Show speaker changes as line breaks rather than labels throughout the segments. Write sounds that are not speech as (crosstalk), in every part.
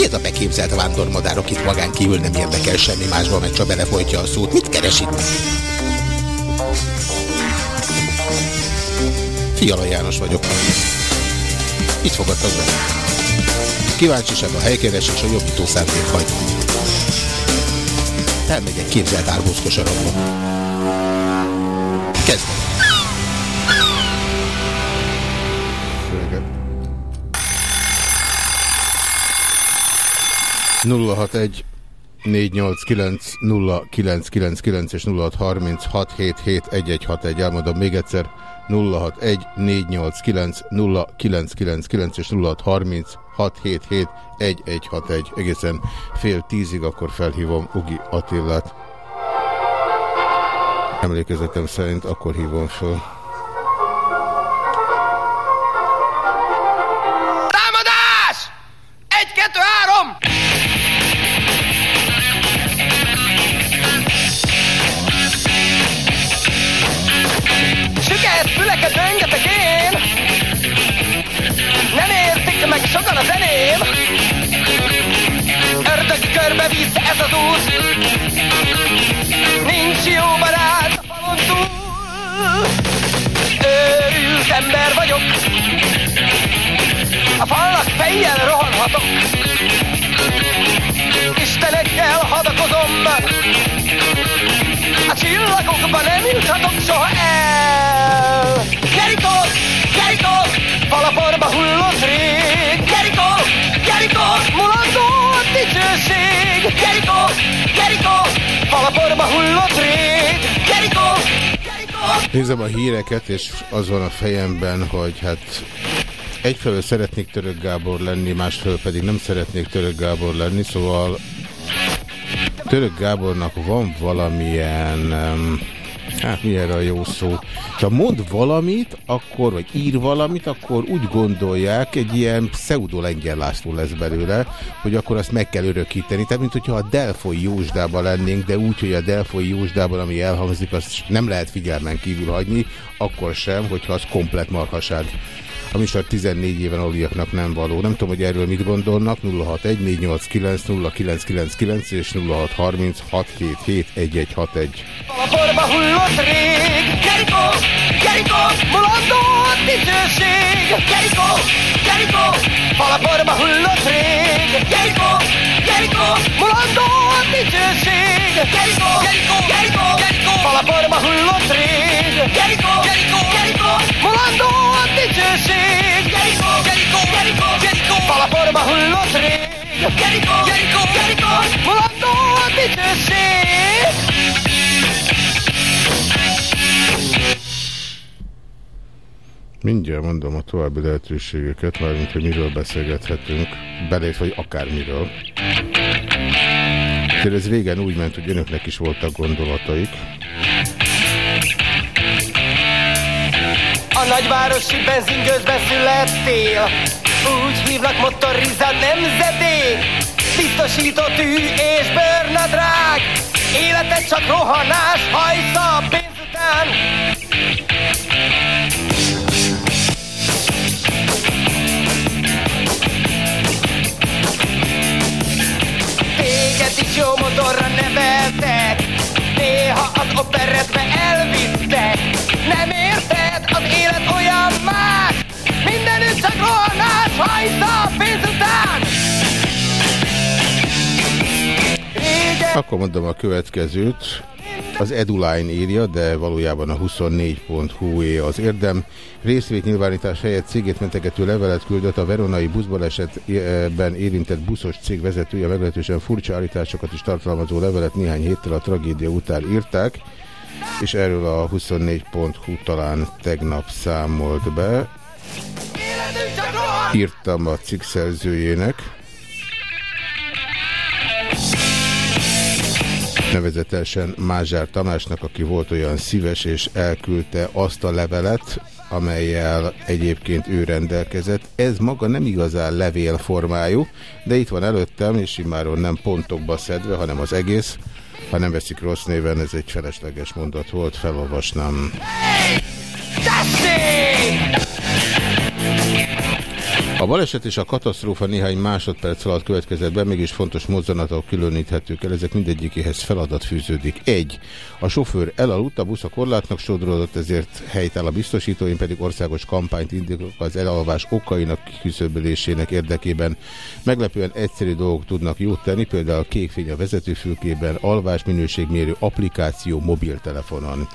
Ki ez a beképzelt vándormadár, akit magán kívül nem érdekel semmi másba, mert csak belefolytja a szót? Mit keres itt? Fiala János vagyok. Itt fogadtak be. Kíváncsiság a helykeresés a jobbító szándék hagy. Elmegyek képzelt árbózkosarakba. Kezdem. 061 489 0999 és 0636771161. Elmondom még egyszer. 061 489 0999 és 0636771161. Egészen fél tízig, akkor felhívom Ugi Attillát. Emlékezetem szerint akkor hívom fel.
Ember vagyok. A falnak fejjel rohanhatok. Istenekkel hadakozom A csillagokba nem juthatok soha el. Gerikó, Gerikó, falaporba hullott rég
Nézem a híreket, és az van a fejemben, hogy hát egyfelől szeretnék Török Gábor lenni, másfelől pedig nem szeretnék Török Gábor lenni, szóval Török Gábornak van valamilyen... Um, hát mi erre a jó szó? Ha mond valamit, akkor, vagy ír valamit, akkor úgy gondolják, egy ilyen pseudo lengyel László lesz belőle, hogy akkor azt meg kell örökíteni. Tehát, mint hogyha a Delfoi Jósdában lennénk, de úgy, hogy a Delfoi Jósdában, ami elhangzik, azt nem lehet figyelmen kívül hagyni, akkor sem, hogyha az komplet marhaság a műsor 14 éven aluliaknak nem való. Nem tudom, hogy erről mit gondolnak. 061489 0999 és 0636771161.
A borba hullott rég, Gerikó, Gerikó, mulandó dicsőség, Gerikó, Gerikó, palaporba hullott rég, Gerikó, Gerikó, mulandó dicsőség, Gerikó, Gerikó, Gerikó, Gerikó, palaporba hullott rég, Gerikó, Gerikó, Gerikó, mulandó dicsőség, Gerikó, Gerikó, Gerikó, Gerikó, palaporba hullott rég, Gerikó, Gerikó, Gerikó, mulandó dicsőség.
Mindjárt mondom a további lehetőségeket, mármint, hogy miről beszélgethetünk, belét vagy akármiről. Tehát ez régen úgy ment, hogy önöknek is voltak gondolataik.
Nagyvárosi benzingőzbe születtél. Úgy hívnak motoriza nemzedék Biztosított tű és bőrnadrág Életed csak rohanás, hajsza pénz után pénz után
Akkor mondom a következőt. Az Eduline írja, de valójában a 24.hu az érdem. Részvétnyilvánítás helyett cégét mentegető levelet küldött a veronai buszbalesetben érintett buszos cég vezetője. Meglehetősen furcsa állításokat is tartalmazó levelet néhány héttel a tragédia után írták, és erről a 24.hu talán tegnap számolt be. Írtam a cikk szerzőjének. Nevezetesen Mázsár Tamásnak, aki volt olyan szíves és elküldte azt a levelet, amelyel egyébként ő rendelkezett. Ez maga nem igazán levélformájú, de itt van előttem, és immáron nem pontokba szedve, hanem az egész. Ha nem veszik rossz néven, ez egy felesleges mondat volt, felolvasnám.
Tessék!
A baleset és a katasztrófa néhány másodperc alatt következett be, mégis fontos mozzanatok különíthetők el, ezek mindegyikéhez feladat fűződik. Egy. A sofőr elaludt, a busz a korlátnak sodródott, ezért helytáll a biztosító, én pedig országos kampányt indítok az elalvás okainak kiküszöbölésének érdekében. Meglepően egyszerű dolgok tudnak jót tenni, például a kékfény a vezetőfülkében, alvás minőségmérő applikáció mobiltelefonon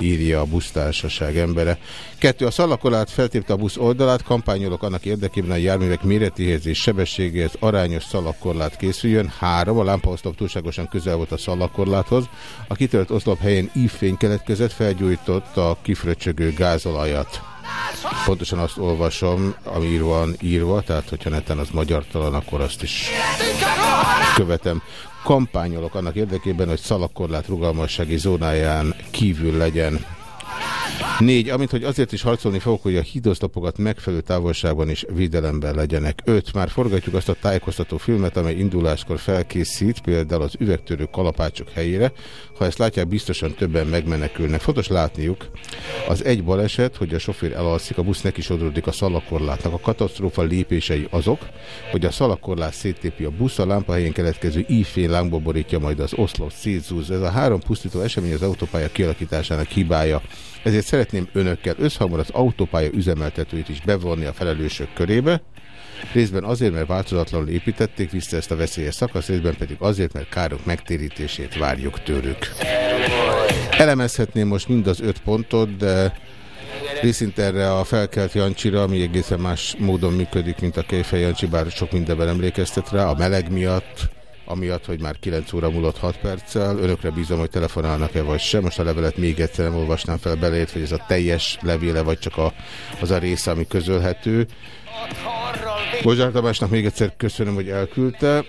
írja a busztársaság embere. Kettő, a szalakolát feltépte a busz oldalát, kampányolok annak érdekében a járművek méretéhez és sebességéhez arányos szalakorlát készüljön. Három, a lámpaoszlop túlságosan közel volt a szalakorláthoz. A kitölt oszlop helyén ívfény keletkezett, felgyújtott a kifröcsögő gázolajat. Pontosan azt olvasom, ami van írva, tehát hogyha neten az magyartalan, akkor azt is követem kampányolok annak érdekében, hogy szalakorlát rugalmassági zónáján kívül legyen. Négy, amint hogy azért is harcolni fogok, hogy a hídoszlopokat megfelelő távolságban is védelemben legyenek. Öt, már forgatjuk azt a tájékoztató filmet, amely induláskor felkészít, például az üvegtörő kalapácsok helyére. Ha ezt látják, biztosan többen megmenekülnek. Fontos látniuk, az egy baleset, hogy a sofőr elalszik, a busz neki sodródik a szalakorlátnak. A katasztrófa lépései azok, hogy a szalakorlát széttépi a busz, a lámpa helyén keletkező ífény lángba borítja majd az oszlop, szétzúz. Ez a három pusztító esemény az autópálya kialakításának hibája. Ezért szeretném önökkel összhangban az autópálya üzemeltetőit is bevonni a felelősök körébe, részben azért, mert változatlanul építették vissza ezt a veszélyes szakasz, részben pedig azért, mert károk megtérítését várjuk tőlük. Elemezhetném most mind az öt pontot, de részint erre a felkelt Jancsira, ami egészen más módon működik, mint a Kejfej Jancsi, bár sok mindenben emlékeztet rá, a meleg miatt, amiatt, hogy már 9 óra múlott 6 perccel. Önökre bízom, hogy telefonálnak-e vagy sem. Most a levelet még egyszer nem olvasnám fel belét, hogy ez a teljes levéle, vagy csak a, az a része, ami közölhető. Bozsár Tamásnak még egyszer köszönöm, hogy elküldte.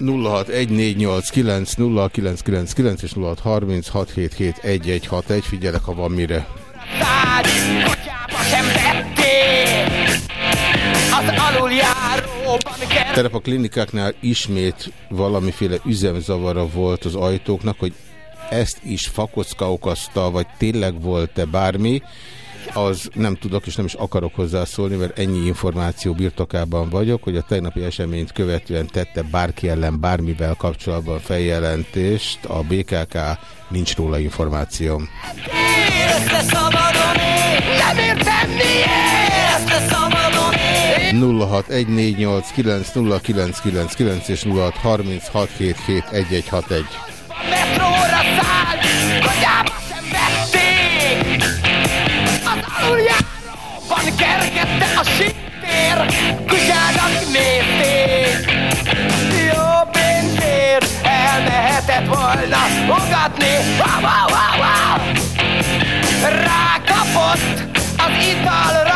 0614890999 és 0636771161. Figyelek, ha van mire. Az Terep a klinikáknál ismét valamiféle üzemzavara volt az ajtóknak, hogy ezt is fakocka okozta, vagy tényleg volt-e bármi, az nem tudok és nem is akarok hozzászólni, mert ennyi információ birtokában vagyok, hogy a tegnapi eseményt követően tette bárki ellen bármivel kapcsolatban feljelentést, a BKK nincs róla információ. Nem értem! 0614890999 és 0636771161. Metróra szállt, kogyába sem vették! Az aluljáróban kergette a sítér, kutyának nézték! Jó pénzért elmehetett volna fogadni, wow, wow, wow, wow! Rákapott az italra,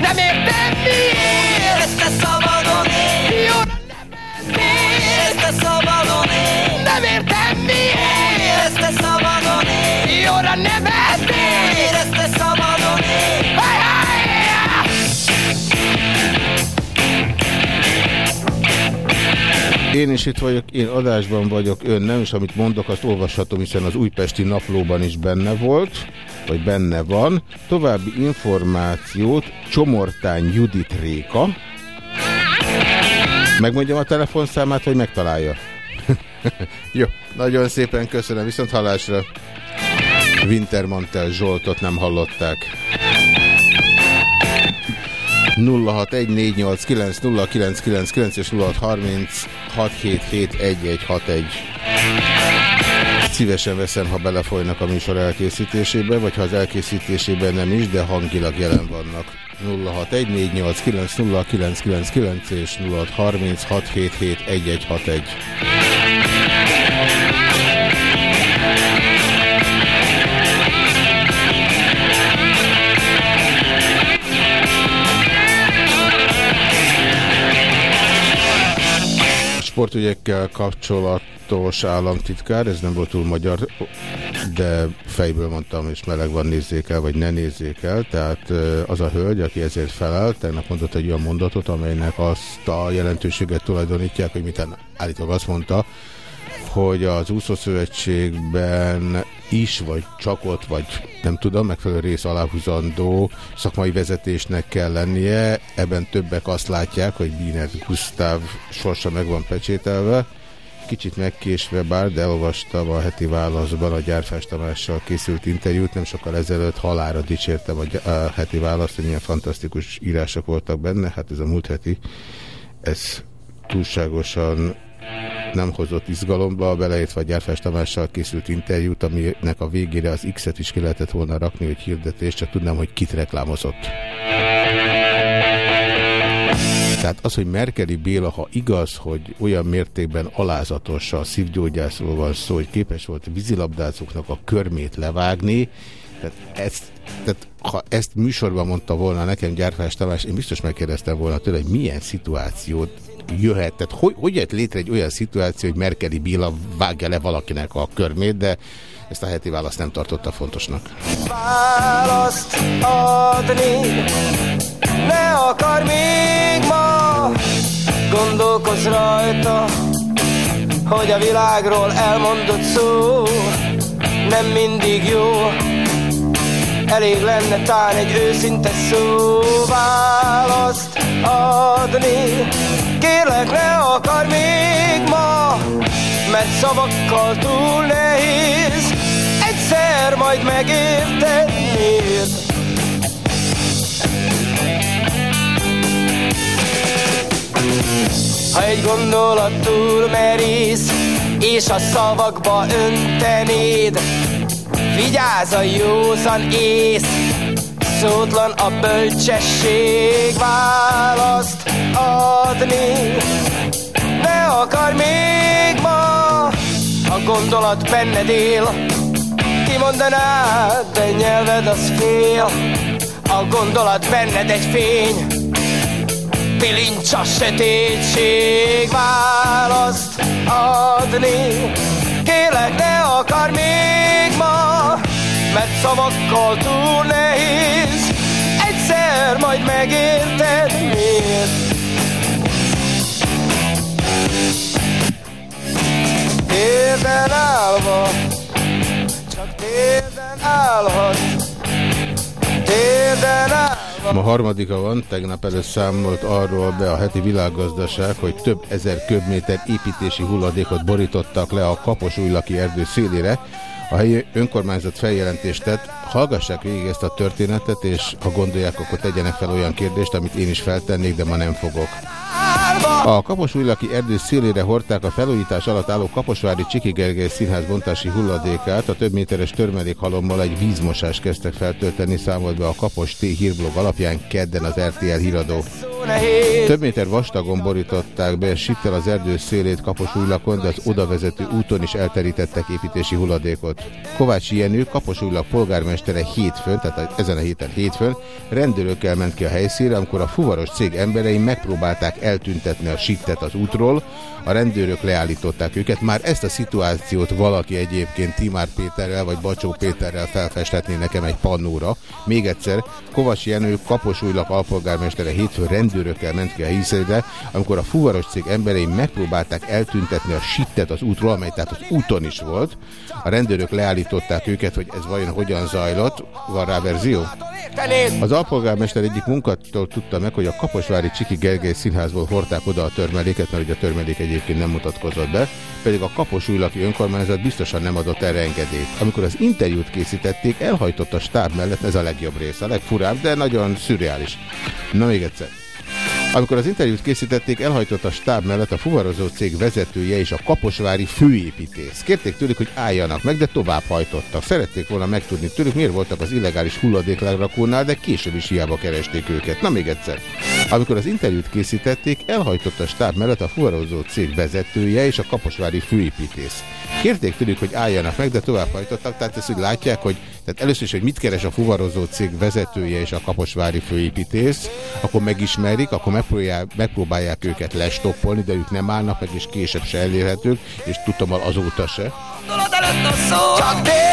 Nem értem miért? Érezte szabadon él. Nem Érezte szabadon él. Nem értem miért? Érezte szabadon él. Jóra nem Érezte szabadon él. Hey, hey, Én is itt vagyok, én adásban vagyok, ön nem, és amit mondok, azt olvashatom, hiszen az újpesti naplóban is benne volt vagy benne van. További információt Csomortány Judit Réka. Megmondjam a telefonszámát, hogy megtalálja. (laughs) Jó, nagyon szépen köszönöm, viszont hallásra. Wintermantel Zsoltot nem hallották. 0614890999 és 0636771161. Szívesen veszem, ha belefolynak a műsor elkészítésébe, vagy ha az elkészítésében nem is, de hangilag jelen vannak. 0614890999 és 0636771161. sportügyekkel kapcsolat Tartós államtitkár, ez nem volt túl magyar, de fejből mondtam, és meleg van, nézzék el, vagy ne nézzék el. Tehát az a hölgy, aki ezért felel, tegnap mondott egy olyan mondatot, amelynek azt a jelentőséget tulajdonítják, hogy mit állítólag azt mondta, hogy az úszószövetségben is, vagy csak ott, vagy nem tudom, megfelelő rész aláhúzandó szakmai vezetésnek kell lennie. Ebben többek azt látják, hogy Bíner Gusztáv sorsa meg van pecsételve. Kicsit megkésve bár, de elolvastam a heti válaszban a Gyárfás Tamással készült interjút, nem sokkal ezelőtt halára dicsértem a, a heti választ, hogy milyen fantasztikus írások voltak benne, hát ez a múlt heti, ez túlságosan nem hozott izgalomba, beleértve a Gyárfás Tamással készült interjút, aminek a végére az X-et is ki lehetett volna rakni, hogy hirdetés, csak tudnám, hogy kit reklámozott. Tehát az, hogy Merkeli Béla, ha igaz, hogy olyan mértékben alázatos a szívgyógyászról van szó, hogy képes volt vízilabdázóknak a körmét levágni, tehát ezt, tehát ha ezt műsorban mondta volna nekem Gyárfás Tamás, én biztos megkérdeztem volna tőle, hogy milyen szituációt jöhet, tehát hogy, hogy jött létre egy olyan szituáció, hogy Merkeli Béla vágja le valakinek a körmét, de ezt a heti választ nem tartotta fontosnak. Választ adni ne akar még ma Gondolkozz rajta Hogy a világról elmondott szó Nem mindig jó. Elég lenne tán egy őszinte szó Választ adni. Kérlek ne akar még ma Mert szavakkal túl nehéz Egyszer majd megérted Ha egy gondolat túl merész, és a szavakba öntenéd, vigyázz a józan ész, szótlan a bölcsesség választ adni. Ne akar még ma, a gondolat benned él, kimondanád, de nyelved az fél, a gondolat benned egy fény, bilincs a sötétség választ adni. Kélek, ne akar még ma, mert szavakkal túl nehéz. Egyszer majd megérted miért. Térden állva, csak térden állhat, térden állva. Ma harmadika van, tegnap előtt számolt arról be a heti világgazdaság, hogy több ezer köbméter építési hulladékot borítottak le a Kaposújlaki erdő szélére. A helyi önkormányzat feljelentést tett, hallgassák végig ezt a történetet, és ha gondolják, akkor tegyenek fel olyan kérdést, amit én is feltennék, de ma nem fogok. A Kaposújlaki erdő szélére hordták a felújítás alatt álló Kaposvári Csiki Gergely színház bontási hulladékát. A több méteres törmelékhalommal egy vízmosást kezdtek feltölteni, számolt be a Kapos T hírblog alapján kedden az RTL híradó. Több méter vastagon borították be sittel az erdő szélét Kaposújlakon, de az odavezető úton is elterítettek építési hulladékot. Kovács Jenő, Kaposújlak polgármestere hétfőn, tehát ezen a héten hétfőn, rendőrökkel ment ki a helyszínre, amikor a fuvaros cég emberei megpróbálták eltüntetni a sittet az útról, a rendőrök leállították őket. Már ezt a szituációt valaki egyébként Timár Péterrel vagy Bacsó Péterrel felfestetné nekem egy pannóra. Még egyszer, Kovács Jenő, Kaposújlak alpolgármestere hétfőn rendőrökkel ment ki a híszerre, amikor a fuvaros cég emberei megpróbálták eltüntetni a sittet az útról, amely tehát az úton is volt. A rendőrök leállították őket, hogy ez vajon hogyan zajlott. Van rá verzió? Az alpolgármester egyik munkattól tudta meg, hogy a Kaposvári Csiki Gergely színházból hordták oda a törmeléket, mert ugye a törmelék egyébként nem mutatkozott be, pedig a Kaposújlaki önkormányzat biztosan nem adott erre engedélyt. Amikor az interjút készítették, elhajtott a stáb mellett, ez a legjobb rész, a legfurább, de nagyon szürreális. Na még egyszer. Amikor az interjút készítették, elhajtott a stáb mellett a fuvarozó cég vezetője és a kaposvári főépítész. Kérték tőlük, hogy álljanak meg, de tovább hajtottak. Szerették volna megtudni tőlük, miért voltak az illegális hulladéklerakónál, de később is hiába keresték őket. Na még egyszer. Amikor az interjút készítették, elhajtott a stáb mellett a fuvarozó cég vezetője és a kaposvári főépítész. Kérték tőlük, hogy álljanak meg, de tovább hajtottak, tehát ezt úgy látják, hogy Tehát először is, hogy mit keres a fuvarozó cég vezetője és a kaposvári főépítész, akkor megismerik, akkor megpróbálják, megpróbálják őket lestoppolni, de ők nem állnak meg, és később se elérhetők, és tudtam azóta se.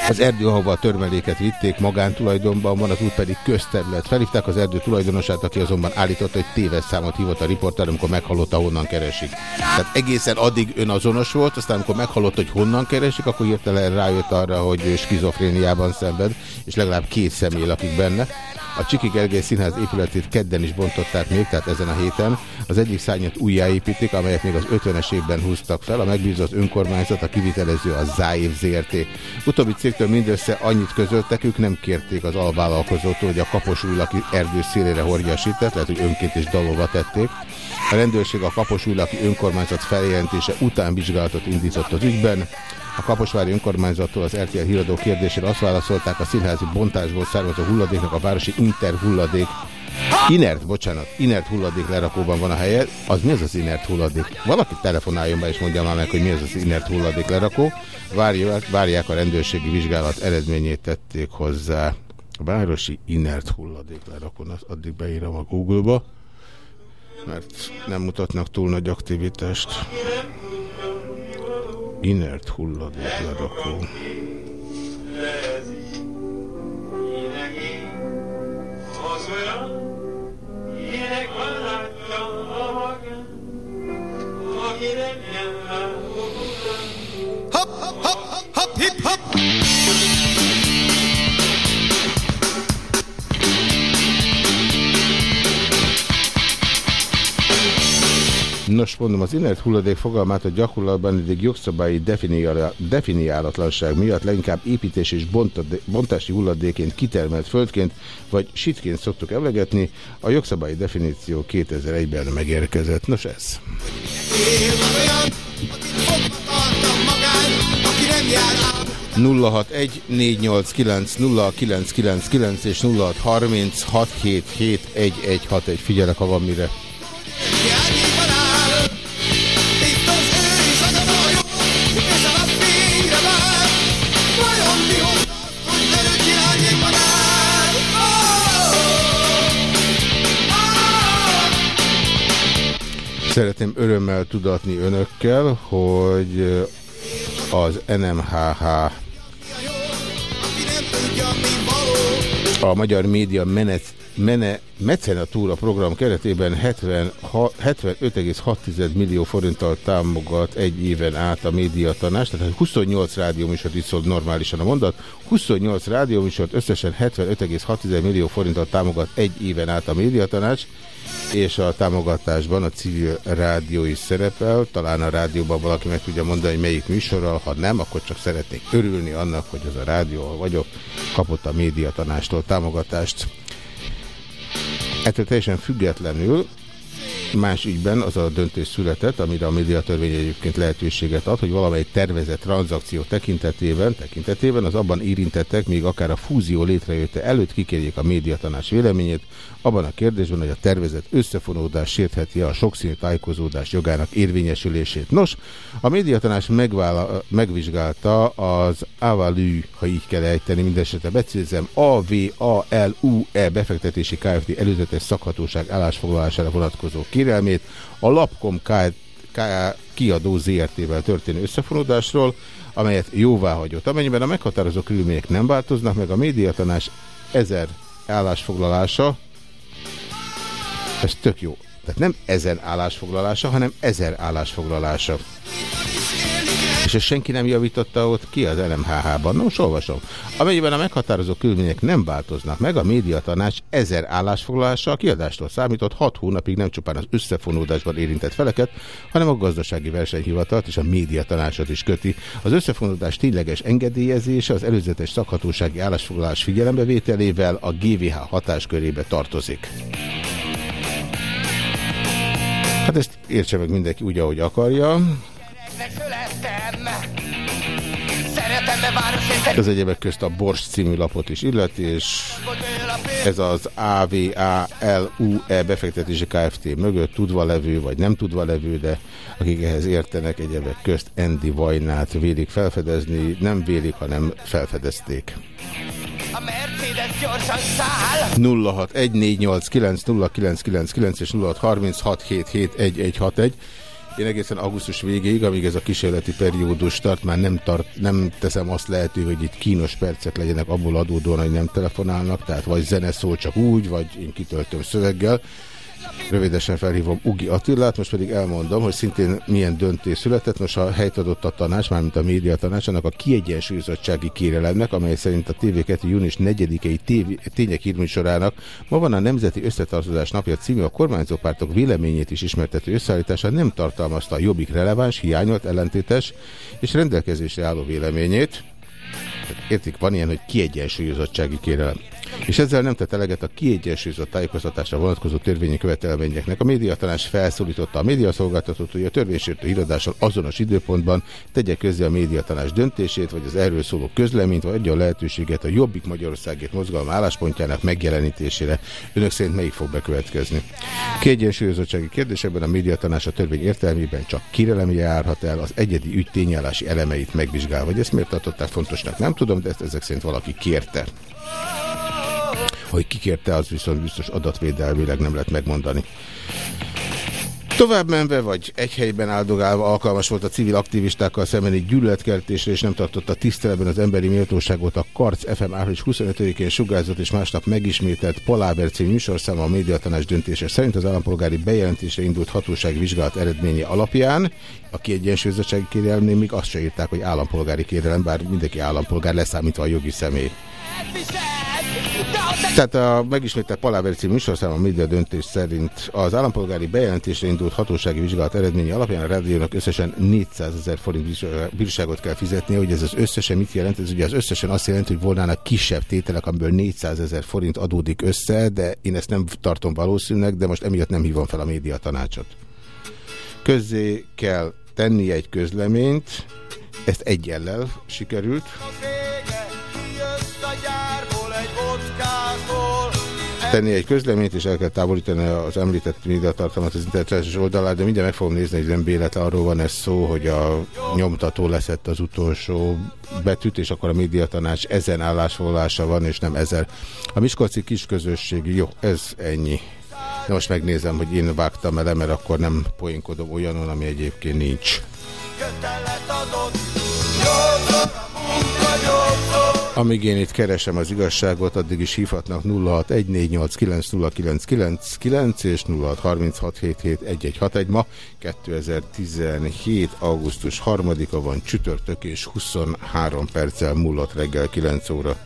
Az erdő, ahova a törmeléket vitték, magántulajdonban van, az út pedig közterület. Felhívták az erdő tulajdonosát, aki azonban állította, hogy téves számot hívott a riporter, amikor meghallotta, honnan keresik. Tehát egészen addig önazonos volt, aztán amikor meghallotta, hogy honnan keresik, akkor hirtelen rájött arra, hogy skizofréniában szenved, és legalább két személy lakik benne. A Csiki Gergely Színház épületét kedden is bontották még, tehát ezen a héten. Az egyik szárnyat újjáépítik, amelyet még az 50-es évben húztak fel. A megbízott önkormányzat, a kivitelező a Záév ZRT. Utóbbi cégtől mindössze annyit közöltek, ők nem kérték az alvállalkozótól, hogy a kaposújlaki erdő szélére hordja a sitet, lehet, hogy önként is dalolva tették. A rendőrség a kaposújlaki önkormányzat feljelentése után vizsgálatot indított az ügyben. A Kaposvári önkormányzattól az RTL híradó kérdésére azt válaszolták, a színházi bontásból származó hulladéknak a városi interhulladék Inert, bocsánat, inert hulladék lerakóban van a helye. Az mi az az inert hulladék? Valaki telefonáljon be és mondja már meg, hogy mi az az inert hulladék lerakó. Várják, várják a rendőrségi vizsgálat eredményét tették hozzá. A városi inert hulladék lerakó, azt addig beírom a Google-ba, mert nem mutatnak túl nagy aktivitást. Inert hulladék lerakó.
Hop, hop, hop, hip, hop.
Nos, mondom, az inert hulladék fogalmát a gyakorlatban eddig jogszabályi definiálatlanság miatt leginkább építés és bontási hulladéként kitermelt földként vagy sitként szoktuk emlegetni. A jogszabályi definíció 2001-ben megérkezett. Nos ez. egy négy nyolc kilenc nulla kilenc kilenc kilenc és nulla hat harminc hat hét hét egy egy hat egy figyelek ha van mire. Szeretném örömmel tudatni önökkel, hogy az NMHH a Magyar Média Menet, Mene, Mecenatúra program keretében 75,6 millió forinttal támogat egy éven át a médiatanás, tehát 28 rádióműsort így szól normálisan a mondat, 28 rádióműsort összesen 75,6 millió forinttal támogat egy éven át a médiatanács, és a támogatásban a civil rádió is szerepel. Talán a rádióban valaki meg tudja mondani, hogy melyik műsorral, ha nem, akkor csak szeretnék örülni annak, hogy az a rádió, ahol vagyok, kapott a médiatanástól támogatást. Ettől teljesen függetlenül Más ügyben az a döntés született, amire a médiatörvény egyébként lehetőséget ad, hogy valamely tervezett tranzakció tekintetében, tekintetében az abban érintettek, még akár a fúzió létrejötte előtt kikérjék a médiatanás véleményét, abban a kérdésben, hogy a tervezett összefonódás sértheti a sokszínű tájékozódás jogának érvényesülését. Nos, a médiatanás megvizsgálta az Avalű, ha így kell ejteni, mindesetre becézem, A-V-A-L-U-E befektetési Kft. előzetes szakhatóság állásfoglalására vonatkozó kérelmét a Lapcom kiadó ZRT-vel történő összefonódásról, amelyet jóvá hagyott. Amennyiben a meghatározó körülmények nem változnak meg, a médiatanás ezer állásfoglalása, ez tök jó. Tehát nem ezer állásfoglalása, hanem ezer állásfoglalása. És ezt senki nem javította ott ki az LMHH-ban. Nos, olvasom. Amennyiben a meghatározó körülmények nem változnak meg, a médiatanács ezer állásfoglalása a kiadástól számított hat hónapig nem csupán az összefonódásban érintett feleket, hanem a gazdasági versenyhivatalt és a médiatanácsot is köti. Az összefonódás tényleges engedélyezése az előzetes szakhatósági állásfoglalás figyelembevételével a GVH hatáskörébe tartozik. Hát ezt értse meg mindenki úgy, ahogy akarja. Ez egyébek közt a Bors című lapot is illeti, és ez az AVALUE befektetési Kft. mögött tudva levő, vagy nem tudva levő, de akik ehhez értenek, egyebek közt Andy Vajnát vélik felfedezni, nem vélik, hanem felfedezték.
A Mercedes gyorsan száll
0614890999 és 0636771161 én egészen augusztus végéig, amíg ez a kísérleti periódus tart, már nem, tart, nem teszem azt lehető, hogy itt kínos percek legyenek abból adódóan, hogy nem telefonálnak, tehát vagy zene szól csak úgy, vagy én kitöltöm szöveggel. Rövidesen felhívom Ugi Attilát, most pedig elmondom, hogy szintén milyen döntés született. Most a helyt adott a tanács, mármint a média tanács, annak a kiegyensúlyozottsági kérelemnek, amely szerint a TV2 június 4-i tények hírműsorának ma van a Nemzeti Összetartozás napja című a kormányzó pártok véleményét is ismertető összeállítása nem tartalmazta a jobbik releváns, hiányolt, ellentétes és rendelkezésre álló véleményét. Értik, van ilyen, hogy kiegyensúlyozottsági kérelem és ezzel nem tett eleget a kiegyensúlyozott tájékoztatásra vonatkozó törvényi követelményeknek. A médiatanás felszólította a médiaszolgáltatót, hogy a törvénysértő iradással azonos időpontban tegye közé a médiatanás döntését, vagy az erről szóló közleményt, vagy adja a lehetőséget a Jobbik Magyarországért mozgalom álláspontjának megjelenítésére. Önök szerint melyik fog bekövetkezni? Kiegyensúlyozottsági kérdésekben a médiatanás a törvény értelmében csak kirelemi járhat el, az egyedi ügy tényállási elemeit megvizsgál. Vagy ezt miért tartották fontosnak, nem tudom, de ezt ezek szerint valaki kérte. Hogy kikérte, az viszont biztos adatvédelmileg nem lehet megmondani. Tovább menve, vagy egy helyben áldogálva alkalmas volt a civil aktivistákkal szembeni gyűlöletkeltésre, és nem tartotta tiszteletben az emberi méltóságot a Karc FM április 25-én sugárzott és másnap megismételt Paláber című műsorszáma a médiatanás döntése szerint az állampolgári bejelentésre indult hatósági vizsgálat eredménye alapján. A kiegyensúlyozottsági kérelmnél még azt se írták, hogy állampolgári kérelem, bár mindenki állampolgár leszámítva a jogi személy. Tehát a megismételt Paláver című műsorszám a média döntés szerint az állampolgári bejelentésre indult hatósági vizsgálat eredménye alapján a rádiónak összesen 400 ezer forint bírságot kell fizetnie, hogy ez az összesen mit jelent? Ez ugye az összesen azt jelenti, hogy volnának kisebb tételek, amiből 400 ezer forint adódik össze, de én ezt nem tartom valószínűleg, de most emiatt nem hívom fel a média tanácsot. Közzé kell tenni egy közleményt, ezt egyellel sikerült tenni egy közleményt, és el kell távolítani az említett médiatartalmat az internetes oldalát, de mindjárt meg fogom nézni, hogy nem bélet arról van ez szó, hogy a nyomtató leszett az utolsó betűt, és akkor a médiatanács ezen állásfoglalása van, és nem ezer. A Miskolci kisközösség, jó, ez ennyi. De most megnézem, hogy én vágtam el, mert akkor nem poénkodom olyanon, ami egyébként nincs. Kötelet adott, amíg én itt keresem az igazságot, addig is hívhatnak 0614890999 és 0636771161. Ma 2017. augusztus 3-a van csütörtök és 23 perccel múlott reggel 9 óra. az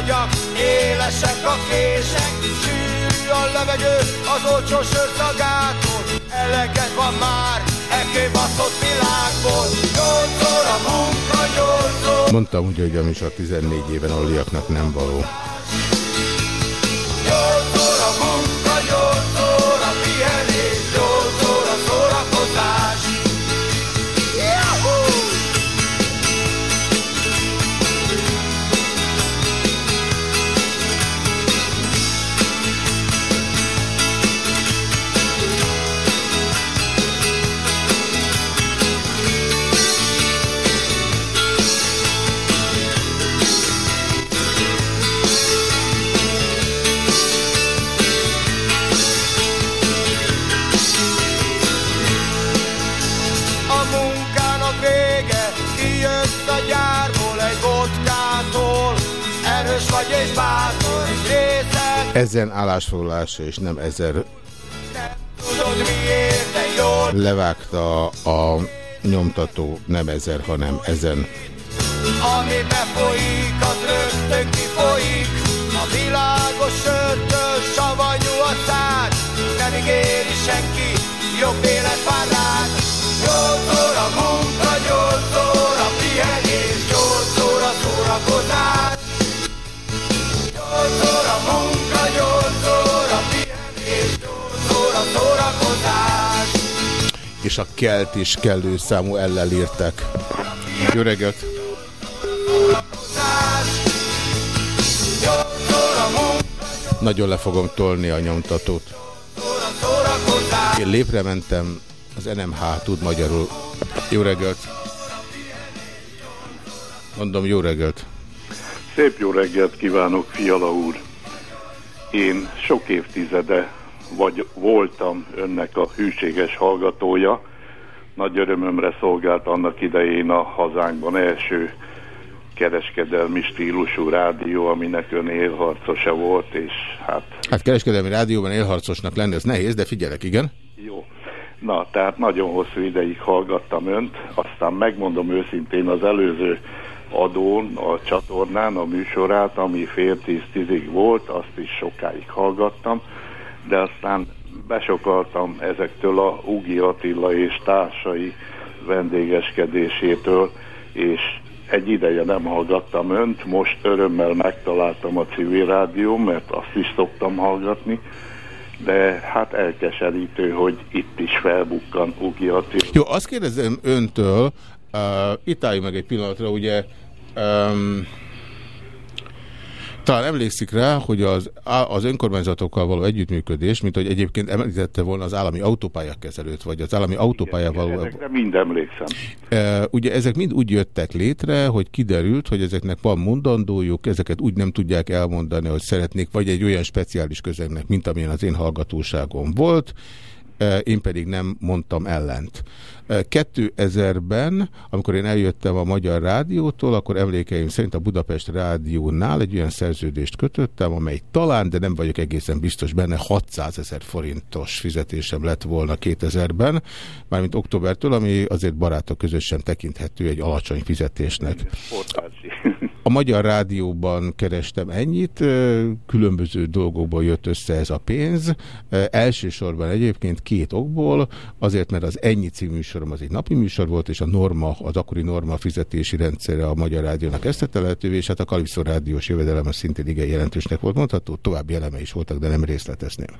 agyak, élesek a kések, sűrű a levegő az olcsó sörszagától, eleged van már Mondtam, hogy, hogy a műsor 14 éven aluliaknak nem való. Ezen állásfoglalása és nem ezer levágta a nyomtató nem ezer, hanem ezen. Ami befolyik, az rögtön kifolyik, a világos sörtől savanyú a szád, nem ígéri senki, és a kelt is kellő számú ellelírtek. Jó reggelt! Nagyon le fogom tolni a nyomtatót. Én lépre mentem, az NMH tud magyarul. Jó reggelt! Mondom, jó reggelt!
Szép jó reggelt kívánok, Fiala úr! Én sok évtizede vagy voltam önnek a hűséges hallgatója. Nagy örömömre szolgált annak idején a hazánkban első kereskedelmi stílusú rádió, aminek ön élharcosa volt, és hát...
Hát kereskedelmi rádióban élharcosnak lenni, ez nehéz, de figyelek, igen.
Jó. Na, tehát nagyon hosszú ideig hallgattam önt, aztán megmondom őszintén az előző adón, a csatornán, a műsorát, ami fél tíz-tízig volt, azt is sokáig hallgattam, de aztán besokaltam ezektől a Ugi Attila és társai vendégeskedésétől, és egy ideje nem hallgattam önt, most örömmel megtaláltam a civil rádió, mert azt is szoktam hallgatni, de hát elkeserítő, hogy itt is felbukkan Ugi Attila.
Jó, azt kérdezem öntől, uh, itt álljunk meg egy pillanatra, ugye um, talán emlékszik rá, hogy az, az önkormányzatokkal való együttműködés, mint hogy egyébként említette volna az állami autópályakezelőt, vagy az állami autópályával...
való... Ezekre mind emlékszem.
E, ugye ezek mind úgy jöttek létre, hogy kiderült, hogy ezeknek van mondandójuk, ezeket úgy nem tudják elmondani, hogy szeretnék, vagy egy olyan speciális közegnek, mint amilyen az én hallgatóságom volt, én pedig nem mondtam ellent. 2000-ben, amikor én eljöttem a Magyar Rádiótól, akkor emlékeim szerint a Budapest Rádiónál egy olyan szerződést kötöttem, amely talán, de nem vagyok egészen biztos benne, 600 ezer forintos fizetésem lett volna 2000-ben, mármint októbertől, ami azért barátok között sem tekinthető egy alacsony fizetésnek. A Magyar Rádióban kerestem ennyit, különböző dolgokból jött össze ez a pénz, elsősorban egyébként két okból, azért, mert az Ennyi című műsorom az egy napi műsor volt, és a norma, az akkori norma fizetési rendszere a Magyar Rádiónak ezt tette lehetővé, és hát a Kalipszor rádiós jövedelem az szintén igen jelentősnek volt mondható, további eleme is voltak, de nem részletezném.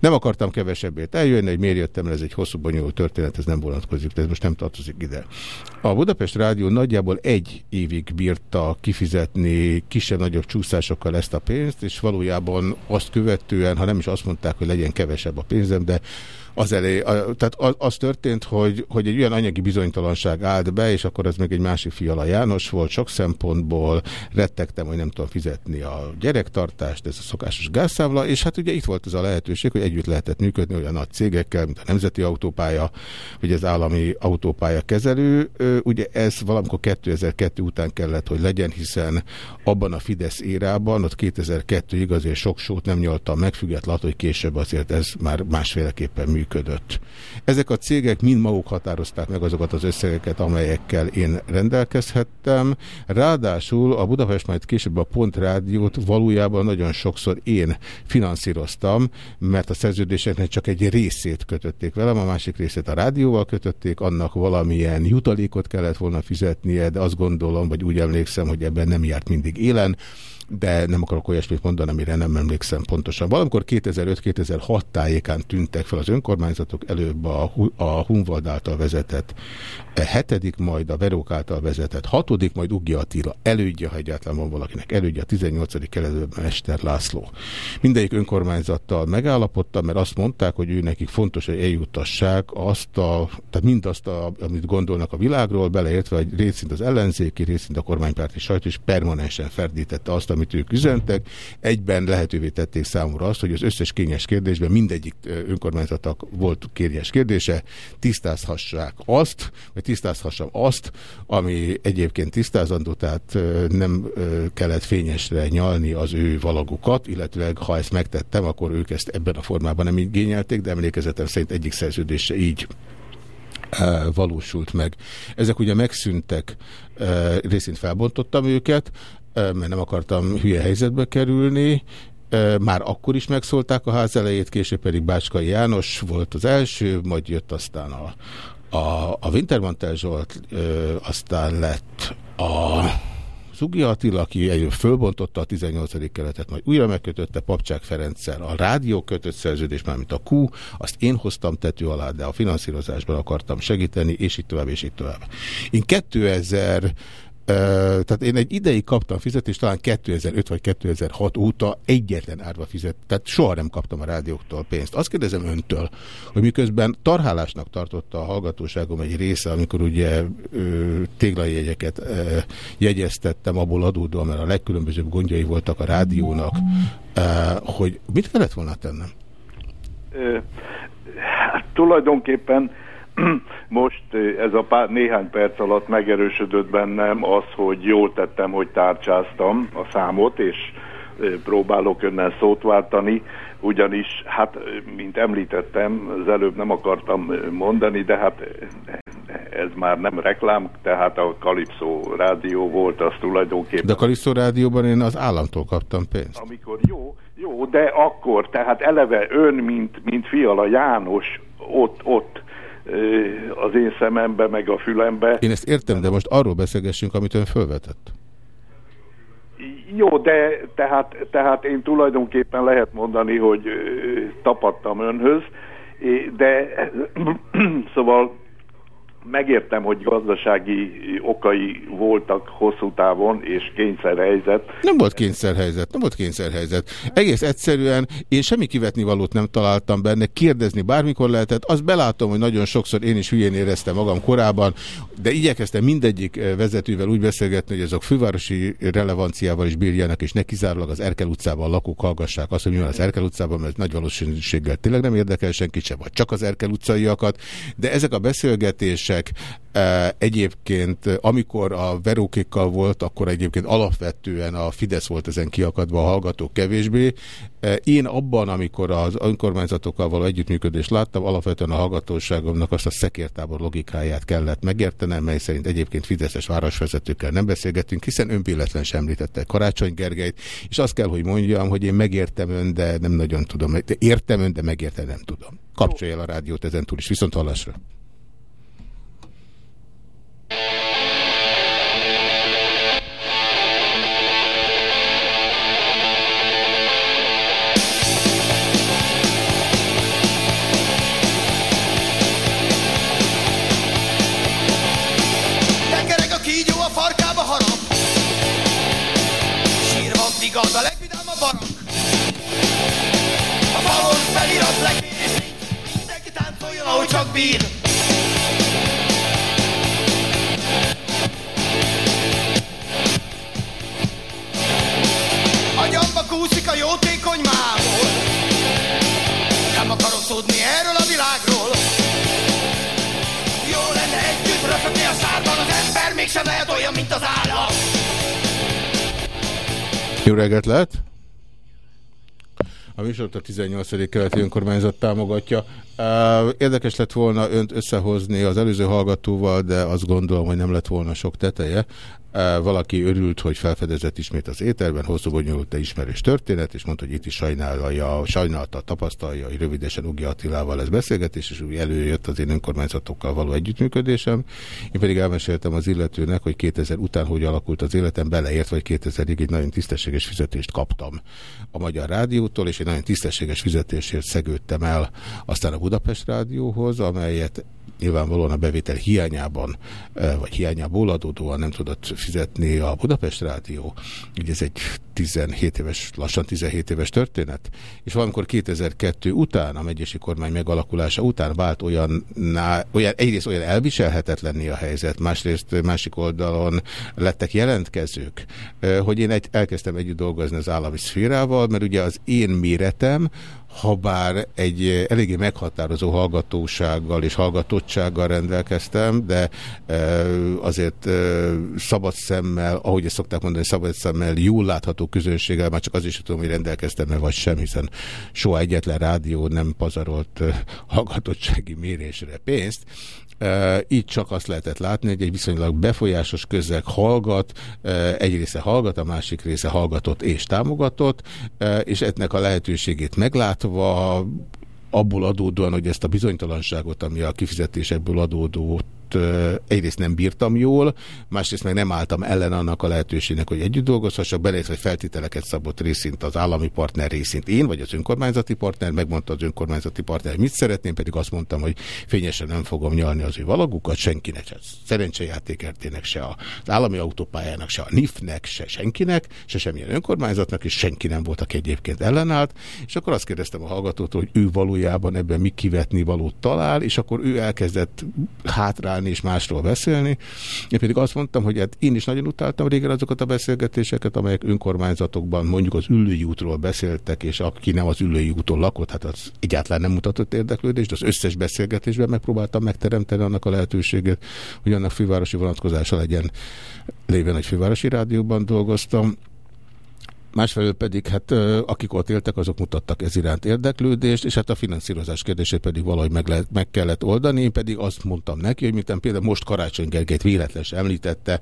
Nem akartam kevesebbét eljönni, hogy miért jöttem ez egy hosszú bonyolult történet, ez nem vonatkozik, ez most nem tartozik ide. A Budapest Rádió nagyjából egy évig bírta kifizetni kisebb-nagyobb csúszásokkal ezt a pénzt, és valójában azt követően, ha nem is azt mondták, hogy legyen kevesebb a pénzem, de az elé, a, tehát az, az történt, hogy, hogy egy olyan anyagi bizonytalanság állt be, és akkor ez még egy másik fiala János volt, sok szempontból rettegtem, hogy nem tudom fizetni a gyerektartást, ez a szokásos gázszámla, és hát ugye itt volt ez a lehetőség, hogy együtt lehetett működni olyan nagy cégekkel, mint a Nemzeti Autópálya, vagy az állami autópálya kezelő. Ugye ez valamikor 2002 után kellett, hogy legyen, hiszen abban a Fidesz érában, ott 2002-ig azért sok sót nem nyoltam meg, függetlenül, hogy később azért ez már másféleképpen működik működött. Ezek a cégek mind maguk határozták meg azokat az összegeket, amelyekkel én rendelkezhettem. Ráadásul a Budapest majd később a Pont Rádiót valójában nagyon sokszor én finanszíroztam, mert a szerződéseknek csak egy részét kötötték velem, a másik részét a rádióval kötötték, annak valamilyen jutalékot kellett volna fizetnie, de azt gondolom, vagy úgy emlékszem, hogy ebben nem járt mindig élen de nem akarok olyasmit mondani, amire nem emlékszem pontosan. Valamikor 2005-2006 tájékán tűntek fel az önkormányzatok, előbb a, a Hunvald által vezetett a hetedik, majd a Verók által vezetett hatodik, majd Ugi Attila elődje, ha egyáltalán van valakinek elődje, a 18. keletben Mester László. Mindegyik önkormányzattal megállapodtam, mert azt mondták, hogy ő nekik fontos, hogy eljutassák azt a, tehát mindazt, a, amit gondolnak a világról, beleértve, hogy részint az ellenzéki, részint a kormánypárti sajt is permanensen ferdítette azt, amit ők üzentek. Egyben lehetővé tették számomra azt, hogy az összes kényes kérdésben mindegyik önkormányzatnak volt kényes kérdése, tisztázhassák azt, vagy tisztázhassam azt, ami egyébként tisztázandó, tehát nem kellett fényesre nyalni az ő valagukat, illetve ha ezt megtettem, akkor ők ezt ebben a formában nem igényelték, de emlékezetem szerint egyik szerződése így valósult meg. Ezek ugye megszűntek, részint felbontottam őket, mert nem akartam hülye helyzetbe kerülni, már akkor is megszólták a ház elejét, később pedig Bácskai János volt az első, majd jött aztán a, a, a Wintermantel Zsolt, aztán lett a Zugi Attila, aki fölbontotta a 18. keletet, majd újra megkötötte Papcsák Ferenccel. A rádió kötött szerződés, mármint a Q, azt én hoztam tető alá, de a finanszírozásban akartam segíteni, és így tovább, és így tovább. Én 2000 tehát én egy ideig kaptam fizetést, talán 2005 vagy 2006 óta egyetlen árva fizet, tehát soha nem kaptam a rádióktól pénzt. Azt kérdezem öntől, hogy miközben tarhálásnak tartotta a hallgatóságom egy része, amikor ugye téglajegyeket jegyeztettem abból adódóan, mert a legkülönbözőbb gondjai voltak a rádiónak, hogy mit kellett volna tennem?
Hát tulajdonképpen (clears throat) most ez a pár, néhány perc alatt megerősödött bennem az, hogy jól tettem, hogy tárcsáztam a számot, és próbálok önnel szót váltani, ugyanis, hát, mint említettem, az előbb nem akartam mondani, de hát ez már nem reklám, tehát a Kalipszó rádió volt, az tulajdonképpen...
De a Kalipszó rádióban én az államtól kaptam pénzt.
Amikor jó, jó, de akkor, tehát eleve ön, mint, mint Fiala János, ott, ott az én szemembe, meg a fülembe.
Én ezt értem, de most arról beszélgessünk, amit ön felvetett.
Jó, de tehát, tehát én tulajdonképpen lehet mondani, hogy tapadtam önhöz, de (clears throat) szóval megértem, hogy gazdasági okai voltak hosszú távon, és kényszerhelyzet.
Nem volt kényszerhelyzet, nem volt kényszerhelyzet. Egész egyszerűen én semmi kivetni valót nem találtam benne, kérdezni bármikor lehetett. Azt belátom, hogy nagyon sokszor én is hülyén éreztem magam korábban, de igyekeztem mindegyik eh, vezetővel úgy beszélgetni, hogy azok fővárosi relevanciával is bírjanak, és ne kizárólag az Erkel utcában lakók hallgassák azt, hogy mi van az Erkel utcában, mert nagy valószínűséggel tényleg nem érdekel senkit sem, vagy csak az Erkel utcaiakat. De ezek a beszélgetés kérdések. Egyébként, amikor a verókékkal volt, akkor egyébként alapvetően a Fidesz volt ezen kiakadva, a hallgatók kevésbé. Én abban, amikor az önkormányzatokkal való együttműködést láttam, alapvetően a hallgatóságomnak azt a szekértábor logikáját kellett megértenem, mely szerint egyébként Fideszes városvezetőkkel nem beszélgettünk, hiszen önbilletlen sem említette Karácsony Gergelyt, és azt kell, hogy mondjam, hogy én megértem ön, de nem nagyon tudom. Értem ön, de megértem nem tudom. Kapcsolja el a rádiót ezentúl is. Viszont hallásra.
Igaz, a legvidámabb barak. A falon felirat legmér, mindenki táncoljon, ahogy csak bír. Agyamba kúszik a jótékony mámor. Nem akarok tudni erről a világról. Jó lenne együtt röpögni a szárban, az ember mégsem lehet olyan, mint az állam.
Jó reggelt lehet! A műsort a 18. keleti önkormányzat támogatja. Érdekes lett volna önt összehozni az előző hallgatóval, de azt gondolom, hogy nem lett volna sok teteje. Valaki örült, hogy felfedezett ismét az éterben, hosszú bonyolult, de ismerős történet, és mondta, hogy itt is sajnálja, sajnálta, tapasztalja, hogy rövidesen Ugi Attilával lesz beszélgetés, és úgy előjött az én önkormányzatokkal való együttműködésem. Én pedig elmeséltem az illetőnek, hogy 2000 után hogy alakult az életem, beleért, vagy 2000-ig egy nagyon tisztességes fizetést kaptam a Magyar Rádiótól, és egy nagyon tisztességes fizetésért szegődtem el aztán a Budapest Rádióhoz, amelyet nyilvánvalóan a bevétel hiányában, vagy hiányából adódóan nem tudott fizetni a Budapest Rádió. Ugye ez egy 17 éves, lassan 17 éves történet, és valamikor 2002 után, a megyési kormány megalakulása után vált olyan, olyan egyrészt olyan elviselhetetlenni a helyzet, másrészt másik oldalon lettek jelentkezők, hogy én egy, elkezdtem együtt dolgozni az állami szférával, mert ugye az én méretem, ha bár egy eléggé meghatározó hallgatósággal és hallgatottsággal rendelkeztem, de azért szabad szemmel, ahogy ezt szokták mondani, szabad szemmel jól látható közönséggel, már csak az is tudom, hogy rendelkeztem-e vagy sem, hiszen soha egyetlen rádió nem pazarolt hallgatottsági mérésre pénzt. Így csak azt lehetett látni, hogy egy viszonylag befolyásos közeg hallgat, egy része hallgat, a másik része hallgatott és támogatott, és ennek a lehetőségét meglátva abból adódóan, hogy ezt a bizonytalanságot, ami a kifizetésekből adódó egyrészt nem bírtam jól, másrészt meg nem álltam ellen annak a lehetőségnek, hogy együtt dolgozhassak, beleértve feltételeket szabott részint az állami partner részint én, vagy az önkormányzati partner, megmondta az önkormányzati partner, mit szeretném, pedig azt mondtam, hogy fényesen nem fogom nyalni az ő valagukat, senkinek, se szerencsejátékertének, se az állami autópályának, se a NIF-nek, se senkinek, se semmilyen önkormányzatnak, és senki nem volt, aki egyébként ellenállt, és akkor azt kérdeztem a hallgatótól, hogy ő valójában ebben mi kivetni valót talál, és akkor ő elkezdett hátrálni és másról beszélni. Én pedig azt mondtam, hogy hát én is nagyon utáltam régen azokat a beszélgetéseket, amelyek önkormányzatokban mondjuk az ülői útról beszéltek, és aki nem az ülői úton lakott, hát az egyáltalán nem mutatott érdeklődést, az összes beszélgetésben megpróbáltam megteremteni annak a lehetőséget, hogy annak fővárosi vonatkozása legyen, lévén egy fővárosi rádióban dolgoztam, Másfelől pedig, hát akik ott éltek, azok mutattak ez iránt érdeklődést, és hát a finanszírozás kérdését pedig valahogy meg, lehet, meg kellett oldani. Én pedig azt mondtam neki, hogy miután például most Karácsony Gergelyt véletlenül említette,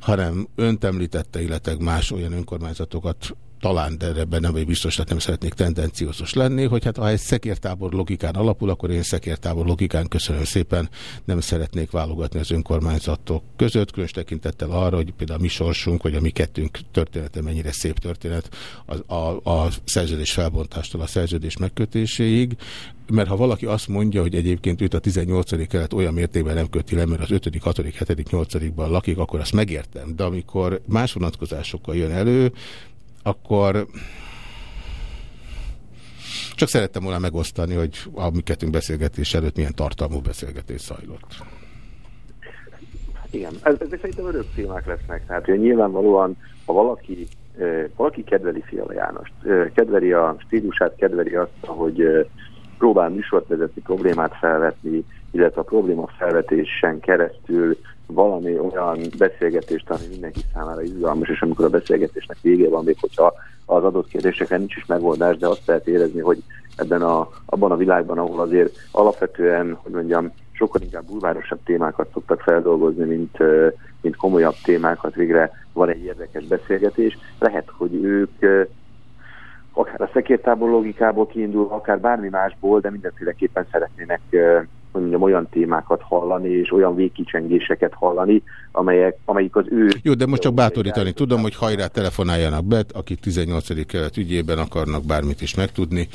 hanem önt említette, illetve más olyan önkormányzatokat talán, de ebben nem vagy biztos, hogy nem szeretnék tendenciózus lenni, hogy hát ha egy szekértábor logikán alapul, akkor én szekértábor logikán köszönöm szépen, nem szeretnék válogatni az önkormányzatok között, különös tekintettel arra, hogy például a mi sorsunk, vagy a mi kettőnk története mennyire szép történet a, a, a szerződés felbontástól a szerződés megkötéséig, mert ha valaki azt mondja, hogy egyébként őt a 18. kelet olyan mértékben nem köti le, mert az 5., 6., 7., 8. lakik, akkor azt megértem. De amikor más vonatkozásokkal jön elő, akkor csak szerettem volna megosztani, hogy a mi kettőnk beszélgetés előtt milyen tartalmú beszélgetés zajlott.
Igen, ez, ezek szerintem örök témák lesznek. Tehát hogy nyilvánvalóan, ha valaki, valaki kedveli Fiala Jánost, kedveli a stílusát, kedveli azt, hogy próbál műsort vezetni, problémát felvetni, illetve a probléma felvetésen keresztül valami olyan beszélgetést, ami mindenki számára izgalmas, és amikor a beszélgetésnek vége van, még hogyha az adott kérdésekre nincs is megoldás, de azt lehet érezni, hogy ebben a, abban a világban, ahol azért alapvetően, hogy mondjam, sokkal inkább bulvárosabb témákat szoktak feldolgozni, mint, mint komolyabb témákat, végre van egy érdekes beszélgetés. Lehet, hogy ők akár a szekértából logikából kiindul, akár bármi másból, de mindenféleképpen szeretnének hogy mondjam, olyan témákat hallani, és olyan végkicsengéseket hallani, amelyek, amelyik az ő...
Jó, de most csak bátorítani tudom, hogy hajrá telefonáljanak be, akik 18. kelet ügyében akarnak bármit is megtudni.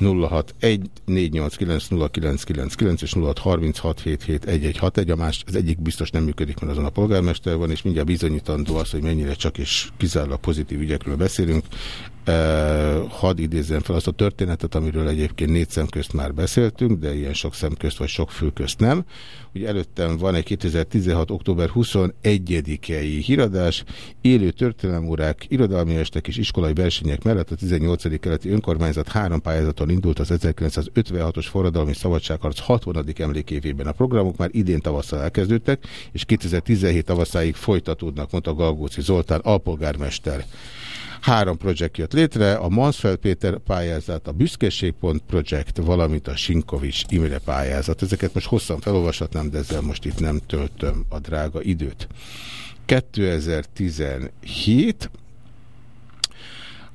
061 489 és 0636771161. A más, az egyik biztos nem működik, mert azon a polgármester van, és mindjárt bizonyítandó az, hogy mennyire csak és kizárólag pozitív ügyekről beszélünk. Uh, hadd idézzem fel azt a történetet, amiről egyébként négy szem közt már beszéltünk, de ilyen sok szem közt vagy sok fő közt nem. Ugye előttem van egy 2016. október 21-i híradás, élő történelemórák, irodalmi estek és iskolai versenyek mellett a 18. keleti önkormányzat három pályázaton indult az 1956-os forradalmi szabadságharc 60. emlékévében. A programok már idén tavasszal elkezdődtek, és 2017 tavaszáig folytatódnak, mondta Galgóci Zoltán, alpolgármester. Három projekt jött létre, a Mansfeld Péter pályázat, a Büszkességpont projekt, valamint a Sinkovics Imre pályázat. Ezeket most hosszan felolvashatnám, de ezzel most itt nem töltöm a drága időt. 2017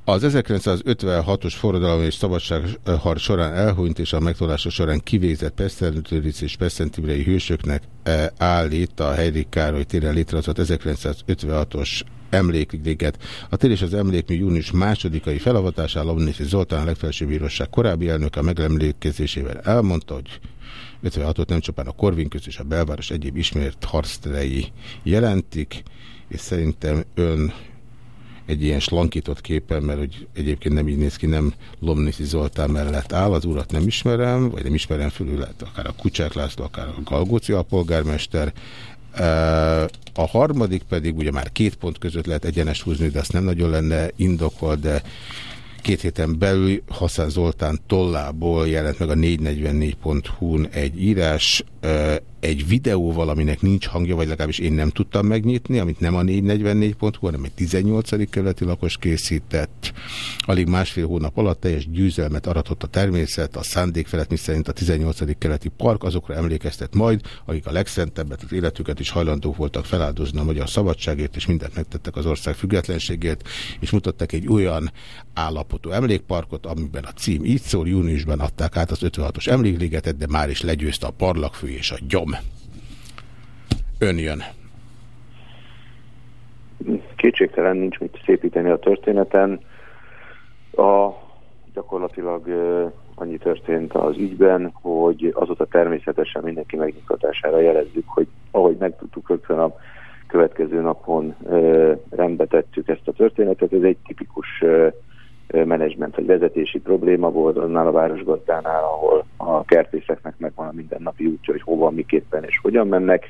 az 1956-os forradalom és szabadságharc során elhunyt és a megtolása során kivégzett Pesztentőric és Pesztentibrei hősöknek e, állít a Henrik Károly téren létrehozott 1956-os emlékliget. A tér és az emlékmű június másodikai felavatásán Lomnészi Zoltán a legfelsőbb bíróság korábbi elnök a megemlékezésével elmondta, hogy 56-ot nem csupán a Korvin köz és a belváros egyéb ismert harcterei jelentik, és szerintem ön egy ilyen slankított képen, mert hogy egyébként nem így néz ki, nem Lomniszi Zoltán mellett áll, az urat nem ismerem, vagy nem ismerem fölül, lehet akár a Kucsák László, akár a Galgóci alpolgármester. A harmadik pedig ugye már két pont között lehet egyenest húzni, de azt nem nagyon lenne indokol, de két héten belül Haszán Zoltán tollából jelent meg a 444.hu-n egy írás, egy videóval, aminek nincs hangja, vagy legalábbis én nem tudtam megnyitni, amit nem a 444.hu, hanem egy 18. keleti lakos készített. Alig másfél hónap alatt teljes győzelmet aratott a természet, a szándék felett, miszerint a 18. keleti park azokra emlékeztet majd, akik a legszentebbet, az életüket is hajlandók voltak feláldozni a magyar szabadságért, és mindent megtettek az ország függetlenségért, és mutattak egy olyan állapotú emlékparkot, amiben a cím így szól, júniusban adták át az 56-os emléklégetet, de már is legyőzte a parlagfő és a gyom. Ön jön.
Kétségtelen nincs mit szépíteni a történeten. A, gyakorlatilag annyi történt az ügyben, hogy azóta természetesen mindenki megnyugtatására jelezzük, hogy ahogy megtudtuk rögtön a következő napon ö, rendbe tettük ezt a történetet. Ez egy tipikus ö, menedzsment vagy vezetési probléma volt annál a városgazdánál, ahol a kertészeknek megvan a mindennapi útja, hogy hova, miképpen és hogyan mennek.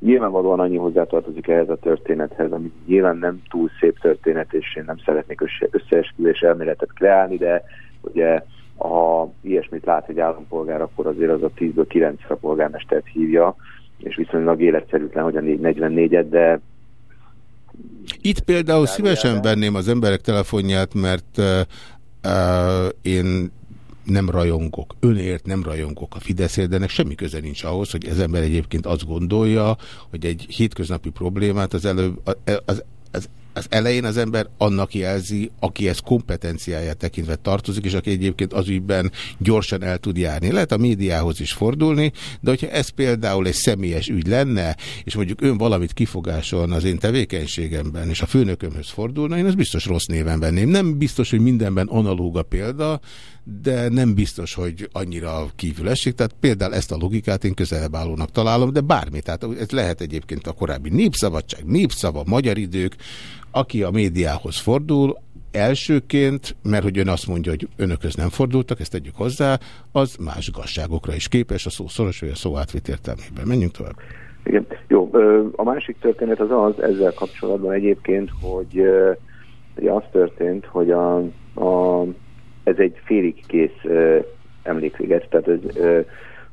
Nyilvánvalóan annyi hozzátartozik ehhez a történethez, ami nyilván nem túl szép történet, és én nem szeretnék összeesküvés elméletet kreálni, de ugye ha ilyesmit lát egy állampolgár, akkor azért az a 10-ből 9 a polgármestert hívja, és viszonylag életszerűtlen, hogy a 444-et, de
itt például szívesen venném az emberek telefonját, mert uh, én nem rajongok, önért nem rajongok a Fideszért, de ennek semmi köze nincs ahhoz, hogy ez ember egyébként azt gondolja, hogy egy hétköznapi problémát az előbb, az, az az elején az ember annak jelzi, aki ez kompetenciáját tekintve tartozik, és aki egyébként az ügyben gyorsan el tud járni. Lehet a médiához is fordulni, de hogyha ez például egy személyes ügy lenne, és mondjuk ön valamit kifogásolna az én tevékenységemben, és a főnökömhöz fordulna, én az biztos rossz néven venném. Nem biztos, hogy mindenben analóg a példa, de nem biztos, hogy annyira kívül esik. Tehát például ezt a logikát én közelebb állónak találom, de bármi. Tehát ez lehet egyébként a korábbi népszabadság, népszava, magyar idők, aki a médiához fordul, elsőként, mert hogy ön azt mondja, hogy önökhöz nem fordultak, ezt tegyük hozzá, az más gazságokra is képes, a szó szoros vagy a szó átvit értelmében. Menjünk tovább.
Igen. Jó, a másik történet az az ezzel kapcsolatban egyébként, hogy ugye az történt, hogy a, a, ez egy félig kész emlékvéget, tehát ez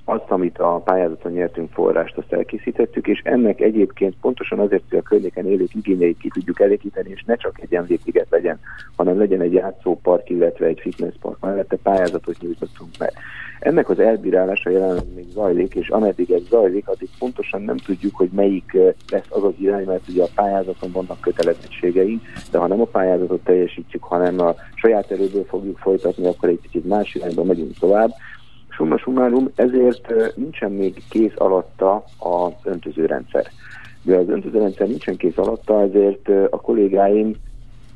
azt, amit a pályázaton nyertünk forrást, azt elkészítettük, és ennek egyébként pontosan azért, hogy a környéken élők igényeit ki tudjuk elégíteni, és ne csak egy emlékliget legyen, hanem legyen egy játszópark, illetve egy fitnesspark mellette pályázatot nyújtottunk meg. Ennek az elbírálása jelenleg még zajlik, és ameddig ez zajlik, addig pontosan nem tudjuk, hogy melyik lesz az az irány, mert ugye a pályázaton vannak kötelezettségeink, de ha nem a pályázatot teljesítjük, hanem a saját erőből fogjuk folytatni, akkor egy kicsit más irányba megyünk tovább. Summa summarum, ezért nincsen még kész alatta az öntözőrendszer. De az öntözőrendszer nincsen kész alatta, ezért a kollégáim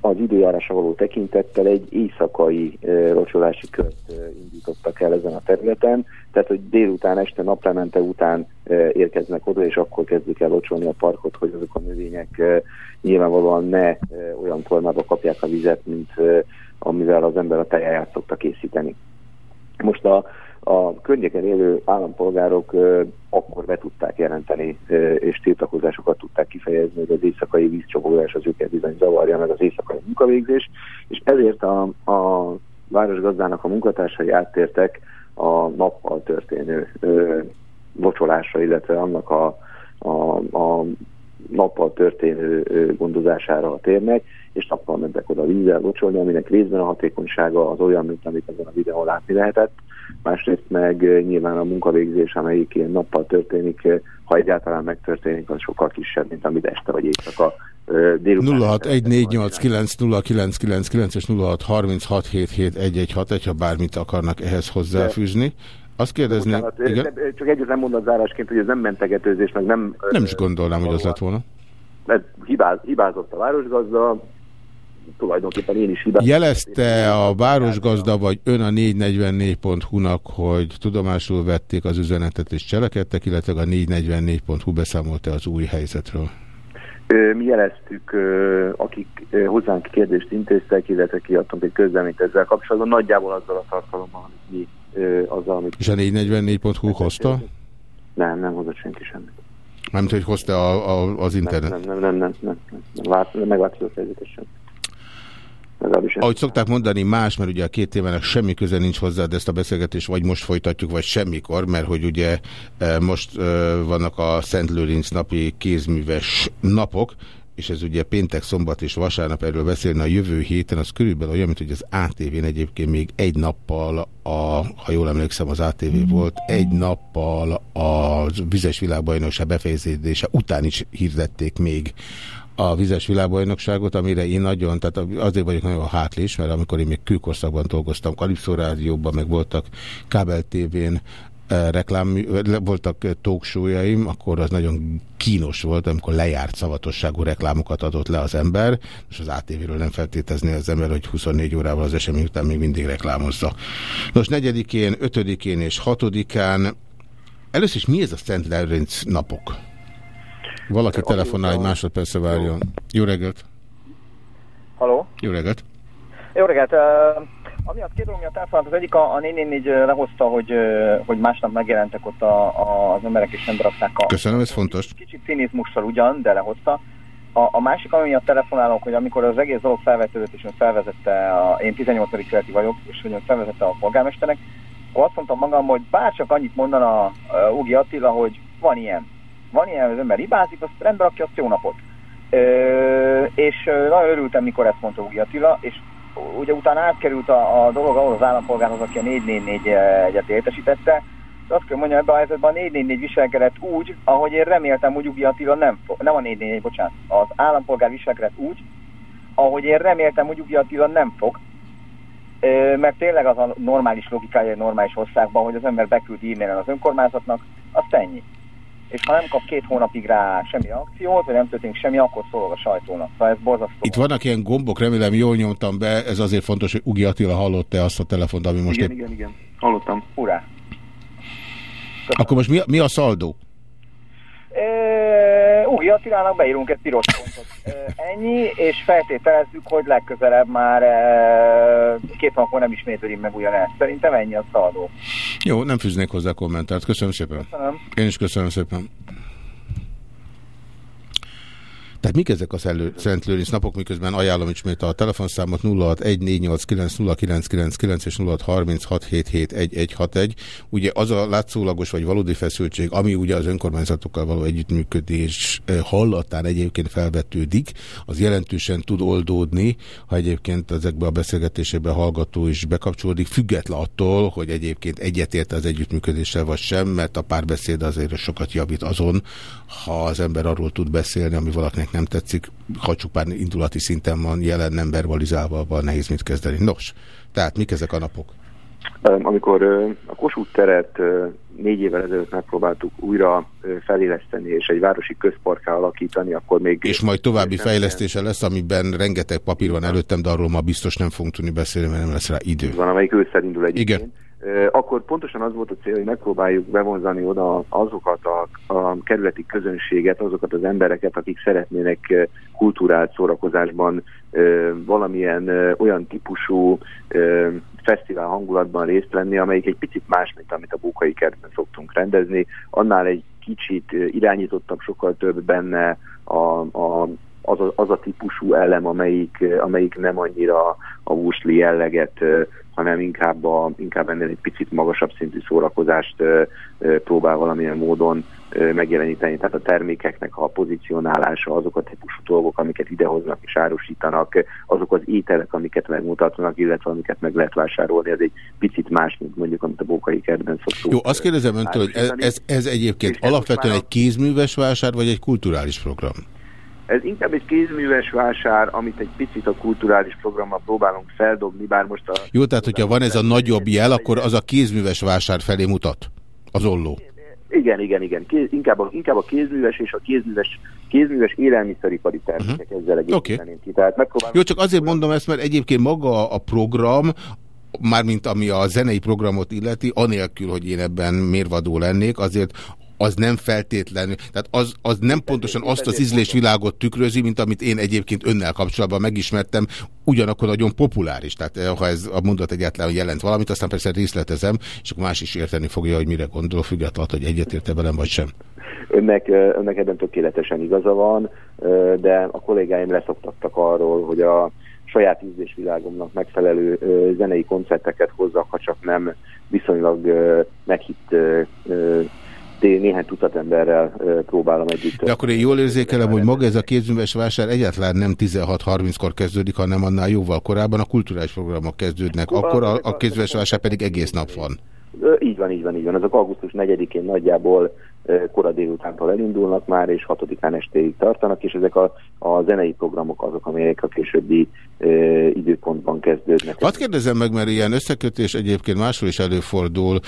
az időjárásra való tekintettel egy éjszakai e, locsolási kört indítottak el ezen a területen, tehát hogy délután, este naplemente után érkeznek oda, és akkor kezdik el locsolni a parkot, hogy azok a növények e, nyilvánvalóan ne olyan formába kapják a vizet, mint amivel az ember a tejáját szokta készíteni. Most a a környéken élő állampolgárok akkor be tudták jelenteni, és tiltakozásokat tudták kifejezni, hogy az éjszakai vízcsapódás az őket bizony zavarja, meg az éjszakai munkavégzés, és ezért a, a városgazdának a munkatársai áttértek a nappal történő ö, locsolásra, illetve annak a, a, a nappal történő gondozására a térnek, és nappal mentek oda vízzel locsolni, aminek részben a hatékonysága az olyan, mint amit ezen a videón látni lehetett, másrészt meg nyilván a munkavégzés, amelyik ilyen nappal történik, ha egyáltalán megtörténik, az sokkal kisebb, mint amit este vagy éjszaka
délután. 0614890999 és 0636771161, ha bármit akarnak ehhez hozzáfűzni. Azt kérdezni... Bocsánat,
igen? Csak egyet nem mondod zárásként, hogy ez nem mentegetőzés, meg nem...
Nem is gondolnám, hogy az lett volna.
Mert hibáz, hibázott a városgazda, tulajdonképpen én is hibát.
Jelezte a városgazda, vagy ön a 444.hu-nak, hogy tudomásul vették az üzenetet és cselekedtek, illetve a 444.hu beszámolta az új helyzetről?
Mi jeleztük, akik hozzánk kérdést intéztek, illetve kiadtunk egy közleményt ezzel kapcsolatban, nagyjából azzal a tartalommal, amit mi azzal, amit...
És a 444.hu hozta?
Nem, nem hozott senki semmit.
Nem, hogy hozta a, a, az internet?
Nem, nem, nem, nem, nem, nem, nem, megváltozott helyzetesen.
Ahogy szokták mondani, más, mert ugye a két évenek semmi köze nincs hozzá, de ezt a beszélgetést vagy most folytatjuk, vagy semmikor, mert hogy ugye e, most e, vannak a Szent Lőrinc napi kézműves napok, és ez ugye péntek, szombat és vasárnap erről beszélni a jövő héten, az körülbelül olyan, mint hogy az ATV-n egyébként még egy nappal, a, ha jól emlékszem, az ATV mm. volt, egy nappal a vizes világbajnokság befejezése után is hirdették még a vizes világbajnokságot, amire én nagyon, tehát azért vagyok nagyon hátlés, mert amikor én még külkorszakban dolgoztam, Kalipszó rádióban, meg voltak kábel tévén, reklám, voltak talkshowaim, akkor az nagyon kínos volt, amikor lejárt szavatosságú reklámokat adott le az ember, és az ATV-ről nem feltétezni az ember, hogy 24 órával az esemény után még mindig reklámozza. Nos, negyedikén, ötödikén és hatodikán először is mi ez a Szent Lőrinc napok? Valaki telefonál, egy másodpercre várjon. Jó reggelt!
Haló?
Jó reggelt!
Jó reggelt! Uh, amiatt két dolog miatt elfoglallt, az egyik a, a 444 lehozta, hogy, hogy másnap megjelentek ott a, a, az emberek és nem berakták a...
Köszönöm, ez fontos.
Kicsit cinizmussal ugyan, de lehozta. A, a másik, ami miatt telefonálok, hogy amikor az egész dolog felvetődött, és ön felvezette, a, én 18. keleti vagyok, és hogy ön felvezette a polgármesternek, akkor azt mondtam magam, hogy bárcsak annyit mondana a, a Ugi Attila, hogy van ilyen. Van ilyen, az ember hibázik, azt rendbe rakja, azt jó napot. Ö, és nagyon örültem, mikor ezt mondta Ugi Attila, és ugye utána átkerült a, a dolog ahhoz az állampolgárhoz, aki a 444-et értesítette, és azt kell mondjam, ebben a helyzetben a 444 viselkedett úgy, ahogy én reméltem, hogy Ugi Attila nem nem a 444, bocsánat, az állampolgár viselkedett úgy, ahogy én reméltem, hogy Ugi Attila nem fog, mert tényleg az a normális logikája egy normális országban, hogy az ember beküld e-mailen az önkormányzatnak, az ennyi és ha nem kap két hónapig rá semmi akciót, vagy nem történik semmi, akkor szólok a sajtónak. Szóval ez borzasztó.
Itt vannak ilyen gombok, remélem jól nyomtam be, ez azért fontos, hogy Ugi Attila hallott-e azt a telefont, ami most...
Igen, épp... igen, igen, hallottam.
Urá.
Akkor most mi, a, mi a szaldó?
Ugi Attilának beírunk egy piros pontot. Ennyi, és feltételezzük, hogy legközelebb már két napon nem ismételjük meg ugyanezt. Szerintem ennyi a szaldó.
Jó, nem fűznék hozzá kommentárt. Köszönöm szépen.
Köszönöm.
Én is köszönöm szépen. Tehát mik ezek a Szent Lőrinc napok, miközben ajánlom ismét a telefonszámot 0614890999 és 0636771161. Ugye az a látszólagos vagy valódi feszültség, ami ugye az önkormányzatokkal való együttműködés hallatán egyébként felvetődik, az jelentősen tud oldódni, ha egyébként ezekbe a beszélgetésekbe hallgató is bekapcsolódik, független attól, hogy egyébként egyetért az együttműködéssel vagy sem, mert a párbeszéd azért sokat javít azon, ha az ember arról tud beszélni, ami valakinek akinek nem tetszik, ha csupán indulati szinten van jelen, nem verbalizálva, abban nehéz mit kezdeni. Nos, tehát mik ezek a napok?
Amikor a Kossuth teret négy évvel ezelőtt megpróbáltuk újra feléleszteni és egy városi közparká alakítani, akkor még...
És majd további fejlesztése lesz, amiben rengeteg papír van előttem, de arról ma biztos nem fogunk tudni beszélni, mert nem lesz rá idő.
Van, amelyik ősszel indul egyébként.
Igen
akkor pontosan az volt a cél, hogy megpróbáljuk bevonzani oda azokat a, a kerületi közönséget, azokat az embereket, akik szeretnének kulturált szórakozásban valamilyen olyan típusú fesztivál hangulatban részt venni, amelyik egy picit más, mint amit a Bókai kertben szoktunk rendezni. Annál egy kicsit irányítottabb, sokkal több benne a, a az a, az a típusú elem, amelyik, amelyik nem annyira a wusli jelleget hanem inkább, a, inkább ennél egy picit magasabb szintű szórakozást próbál valamilyen módon megjeleníteni. Tehát a termékeknek a pozícionálása, azok a típusú dolgok, amiket idehoznak és árusítanak, azok az ételek, amiket megmutatnak, illetve amiket meg lehet vásárolni, ez egy picit más, mint mondjuk, amit a Bókai kertben szoktunk.
Jó, azt kérdezem öntől, hogy ez, ez, ez egyébként alapvetően egy kézműves vásár, vagy egy kulturális program?
Ez inkább egy kézműves vásár, amit egy picit a kulturális programmal próbálunk feldobni, bár most a...
Jó, tehát hogyha van ez a nagyobb jel, akkor az a kézműves vásár felé mutat? Az olló?
Igen, igen, igen. Kéz, inkább, a, inkább a kézműves és a kézműves, kézműves élelmiszeripari termékek uh mhm. -huh. ezzel egészíteném okay. ki. Tehát
Jó, csak azért mondom ezt, mert egyébként maga a program, mármint ami a zenei programot illeti, anélkül, hogy én ebben mérvadó lennék, azért az nem feltétlenül, tehát az, az nem pontosan azt az ízlésvilágot tükrözi, mint amit én egyébként önnel kapcsolatban megismertem, ugyanakkor nagyon populáris, tehát eh, ha ez a mondat egyáltalán jelent valamit, aztán persze részletezem, és akkor más is érteni fogja, hogy mire gondol, függetlenül, hogy egyetérte velem vagy sem.
Önnek, eh, önnek ebben tökéletesen igaza van, eh, de a kollégáim leszoktattak arról, hogy a saját ízlésvilágomnak megfelelő zenei koncerteket hozzak, ha csak nem viszonylag meghitt néhány tucat emberrel próbálom együtt.
De akkor én jól érzékelem, hogy maga ez a kézműves vásár egyáltalán nem 16-30-kor kezdődik, hanem annál jóval korábban a kulturális programok kezdődnek. Akkor a, a kézműves vásár pedig egész nap van.
Így van, így van, így van. Azok augusztus 4-én nagyjából kora délutántól elindulnak már, és 6-án estéig tartanak, és ezek a, a zenei programok azok, amelyek a későbbi e, időpontban kezdődnek.
Hadd kérdezem meg, mert ilyen összekötés egyébként máshol is előfordul,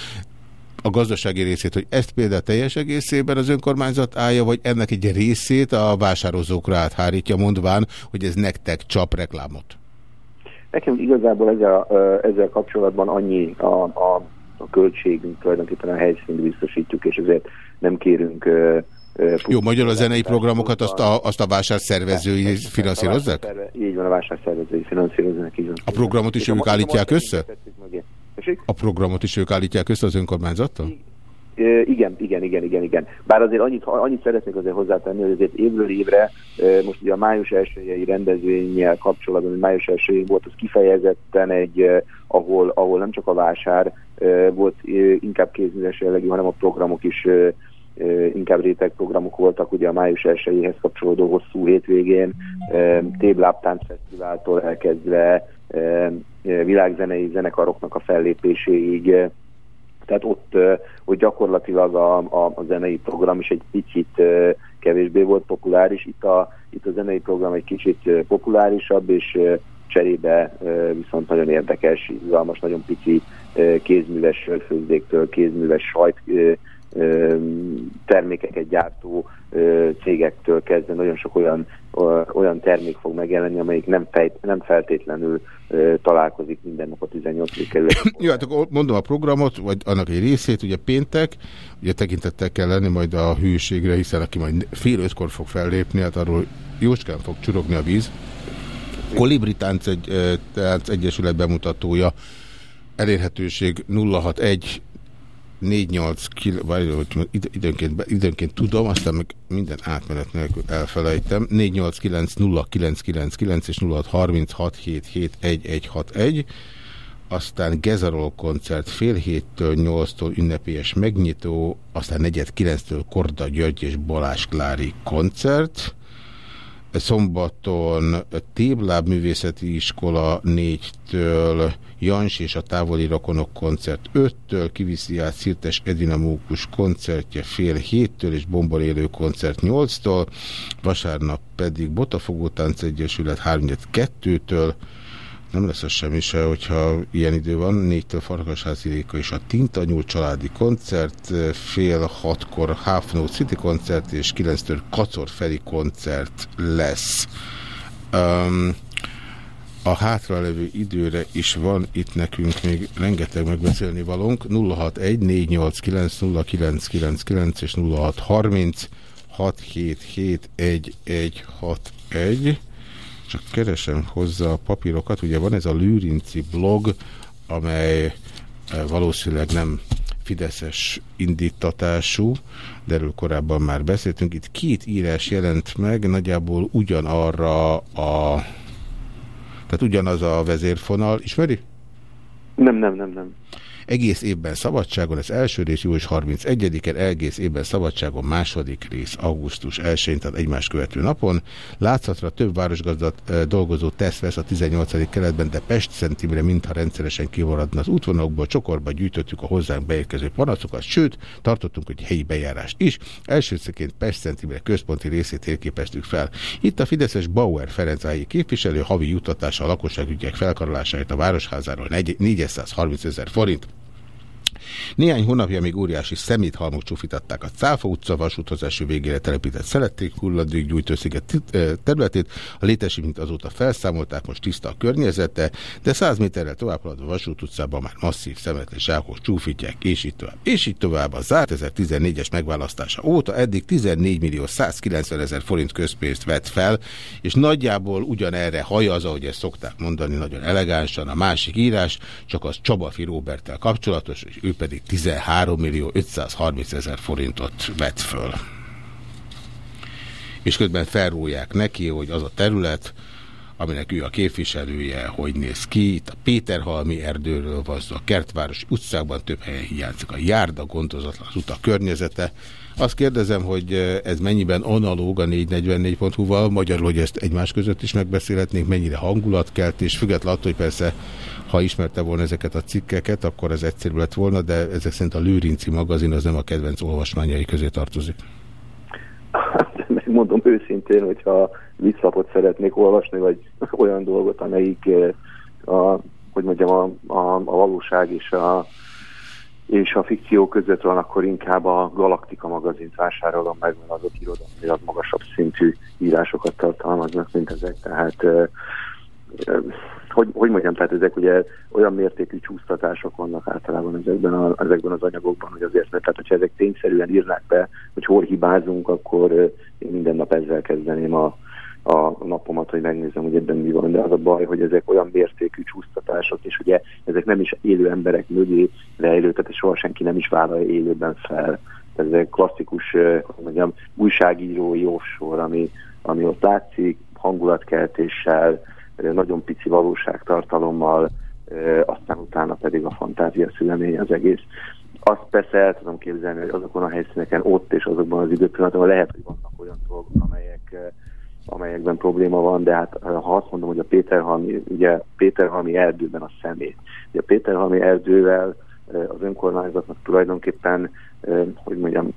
a gazdasági részét, hogy ezt például teljes egészében az önkormányzat állja, vagy ennek egy részét a vásározókra áthárítja, mondván, hogy ez nektek csap reklámot?
Nekem igazából ezzel, ezzel kapcsolatban annyi a, a, a költségünk, tulajdonképpen a helyszínt biztosítjuk, és ezért nem kérünk
jó, magyar a zenei programokat azt a, azt a vásárszervezői finanszírozzák?
Így van, a vásárszervezői finanszíroznak. Így van.
A programot is ők állítják össze? A programot is ők állítják össze az önkormányzattal?
Igen, igen, igen, igen, igen. Bár azért annyit, annyit szeretnék azért hozzátenni, hogy azért évről évre, most ugye a május elsőjei rendezvényel kapcsolatban, hogy május elsőjén volt, az kifejezetten egy, ahol, ahol nem csak a vásár volt inkább kézműves jellegű, hanem a programok is inkább rétegprogramok voltak, ugye a május 1 kapcsolódó hosszú hétvégén, Téblábtánc Fesztiváltól elkezdve világzenei zenekaroknak a fellépéséig, tehát ott, hogy gyakorlatilag a, a, a zenei program is egy picit kevésbé volt populáris, itt a, itt a zenei program egy kicsit populárisabb, és cserébe viszont nagyon érdekes, izgalmas, nagyon pici kézműves sörfőzdéktől, kézműves sajt termékeket gyártó cégektől kezdve nagyon sok olyan, olyan termék fog megjelenni, amelyik nem, fejt, nem feltétlenül találkozik minden nap a 18. kerület. (clears throat)
Jó, hát akkor mondom a programot, vagy annak egy részét, ugye péntek, ugye tekintettel kell lenni majd a hűségre, hiszen aki majd fél ötkor fog fellépni, hát arról jócskán fog csurogni a víz. Kolibri Tánc, egy, Tánc Egyesület bemutatója, elérhetőség 061 4-8 kil, vagy időnként, időnként tudom, aztán meg minden átmenet nélkül elfelejtem. 489 és 0636771161. Aztán Gezarol koncert fél héttől 8-tól ünnepélyes megnyitó, aztán negyed 9-től Korda György és Balázs Klári koncert szombaton Tébláb Művészeti Iskola 4-től, Jans és a távoli rokonok koncert 5-től, kiviszi át Szirtes Edina Mókus koncertje fél héttől és Bombor élő koncert 8-tól, vasárnap pedig Botafogó Tánc Egyesület 3 2-től, nem lesz az semmi se, hogyha ilyen idő van. Négytől Farkasházi Réka és a Tintanyúl családi koncert, fél hatkor Note City koncert, és kilenctől Kacor Feri koncert lesz. Um, a hátralevő időre is van itt nekünk még rengeteg megbeszélni valónk. 061 489 0999 és 0630 677 1161 csak keresem hozzá a papírokat. Ugye van ez a Lőrinci blog, amely eh, valószínűleg nem fideszes indítatású, de erről korábban már beszéltünk. Itt két írás jelent meg, nagyjából ugyanarra a... Tehát ugyanaz a vezérfonal. Ismeri?
Nem, nem, nem, nem.
Egész évben szabadságon, ez első rész július 31-en, egész évben szabadságon második rész augusztus 1-én, tehát egymás követő napon. Látszatra több városgazdat dolgozó tesz vesz a 18. keletben, de Pest Szentimre mintha rendszeresen kivaradna az útvonalokból, csokorba gyűjtöttük a hozzánk beérkező panaszokat, sőt, tartottunk egy helyi bejárást is. Elsőszeként Pest Szentimre központi részét térképeztük fel. Itt a Fideszes Bauer Ferencályi képviselő havi juttatása a lakosságügyek felkarolásáért a városházáról 430 ezer forint. Néhány hónapja még óriási szeméthalmok csúfítatták a Cáfa utca vasúthoz eső végére telepített szelették hulladék gyújtósziget területét. A mint azóta felszámolták, most tiszta a környezete, de 100 méterrel tovább a Vasút utcában már masszív szemetes zsákok csúfítják, és így tovább. És így tovább a zárt 2014-es megválasztása óta eddig 14 millió 190 ezer forint közpénzt vett fel, és nagyjából ugyanerre hajaz, ahogy ezt szokták mondani nagyon elegánsan, a másik írás, csak az Csabafi Roberttel kapcsolatos, és ő pedig 13 millió 530 ezer forintot vett föl. És közben felrúlják neki, hogy az a terület, aminek ő a képviselője, hogy néz ki. Itt a Péterhalmi erdőről van a Kertváros utcában több helyen hiányzik a járda, gondozatlan az utak környezete. Azt kérdezem, hogy ez mennyiben analóg a 444.hu-val, magyarul, hogy ezt egymás között is megbeszélhetnénk, mennyire hangulatkelt, és függetlenül attól, hogy persze ha ismerte volna ezeket a cikkeket, akkor ez egyszerű lett volna, de ezek szerint a Lőrinci magazin az nem a kedvenc olvasmányai közé tartozik.
Hát, megmondom őszintén, hogyha visszapot szeretnék olvasni, vagy olyan dolgot, amelyik a, hogy mondjam, a, a, a valóság és a és a fikció között van, akkor inkább a Galaktika magazint vásárolom meg, mert azok irodalmilag magasabb szintű írásokat tartalmaznak, mint ezek. Tehát hogy, hogy mondjam, tehát ezek ugye olyan mértékű csúsztatások vannak általában ezekben, a, ezekben az anyagokban, hogy azért, mert tehát hogyha ezek tényszerűen írnák be, hogy hol hibázunk, akkor én minden nap ezzel kezdeném a, a napomat, hogy megnézem, hogy ebben mi van, de az a baj, hogy ezek olyan mértékű csúsztatások, és ugye ezek nem is élő emberek mögé rejlő, tehát soha senki nem is vállalja élőben fel. Ez klasszikus, hogy mondjam, újságírói offshore, ami, ami ott látszik, hangulatkeltéssel, nagyon pici valóságtartalommal, aztán utána pedig a fantázia szülemény az egész. Azt persze el tudom képzelni, hogy azokon a helyszíneken ott és azokban az időpillanatokban lehet, hogy vannak olyan dolgok, amelyek, amelyekben probléma van, de hát ha azt mondom, hogy a Péterhalmi, ugye Péterhalmi erdőben a szemét. Ugye a Péterhalmi erdővel az önkormányzatnak tulajdonképpen, hogy mondjam,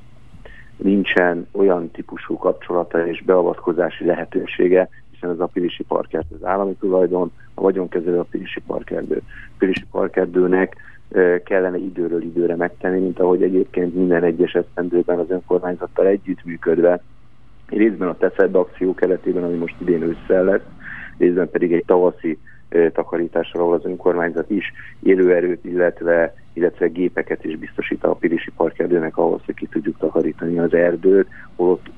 nincsen olyan típusú kapcsolata és beavatkozási lehetősége, hiszen az a Pilisi Parkerdő az állami tulajdon, a vagyonkezelő a Pilisi Parkerdő. A Pilisi Parkerdőnek kellene időről időre megtenni, mint ahogy egyébként minden egyes esztendőben az önkormányzattal együttműködve, részben a Teszed akció keretében, ami most idén ősszel lesz, részben pedig egy tavaszi takarításra, ahol az önkormányzat is élőerőt, illetve, illetve gépeket is biztosít a Pilisi Parkerdőnek ahhoz, hogy ki tudjuk takarítani az erdőt, holott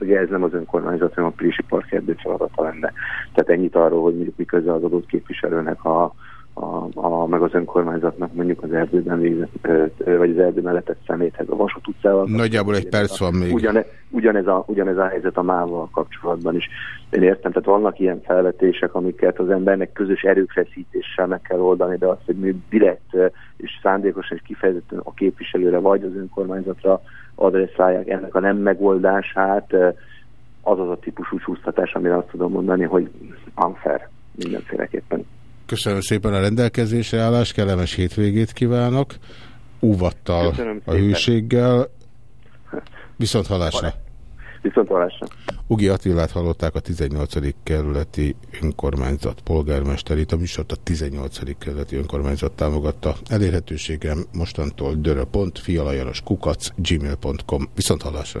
ugye ez nem az önkormányzat, hanem a Pilisi Parkerdő feladata lenne. Tehát ennyit arról, hogy mondjuk miközben az adott képviselőnek a, a, a, meg az önkormányzatnak mondjuk az erdőben végzett, vagy az erdőben letett szeméthez a Vasút utcával.
Nagyjából egy perc van még.
Ugyane, ugyanez, a, ugyanez a helyzet a mával kapcsolatban is. Én értem, tehát vannak ilyen felvetések, amiket az embernek közös erőfeszítéssel meg kell oldani, de azt, hogy mi direkt és szándékosan és kifejezetten a képviselőre vagy az önkormányzatra adresszálják ennek a nem megoldását, az az a típusú csúsztatás, amire azt tudom mondani, hogy unfair mindenféleképpen.
Köszönöm szépen a rendelkezésre állást, kellemes hétvégét kívánok, óvattal a hűséggel, viszont halásra.
Viszont halásra.
Ugi Attilát hallották a 18. kerületi önkormányzat polgármesterét, a műsort a 18. kerületi önkormányzat támogatta. Elérhetőségem mostantól dörö.fialajanos kukac gmail.com. Viszont hallásra.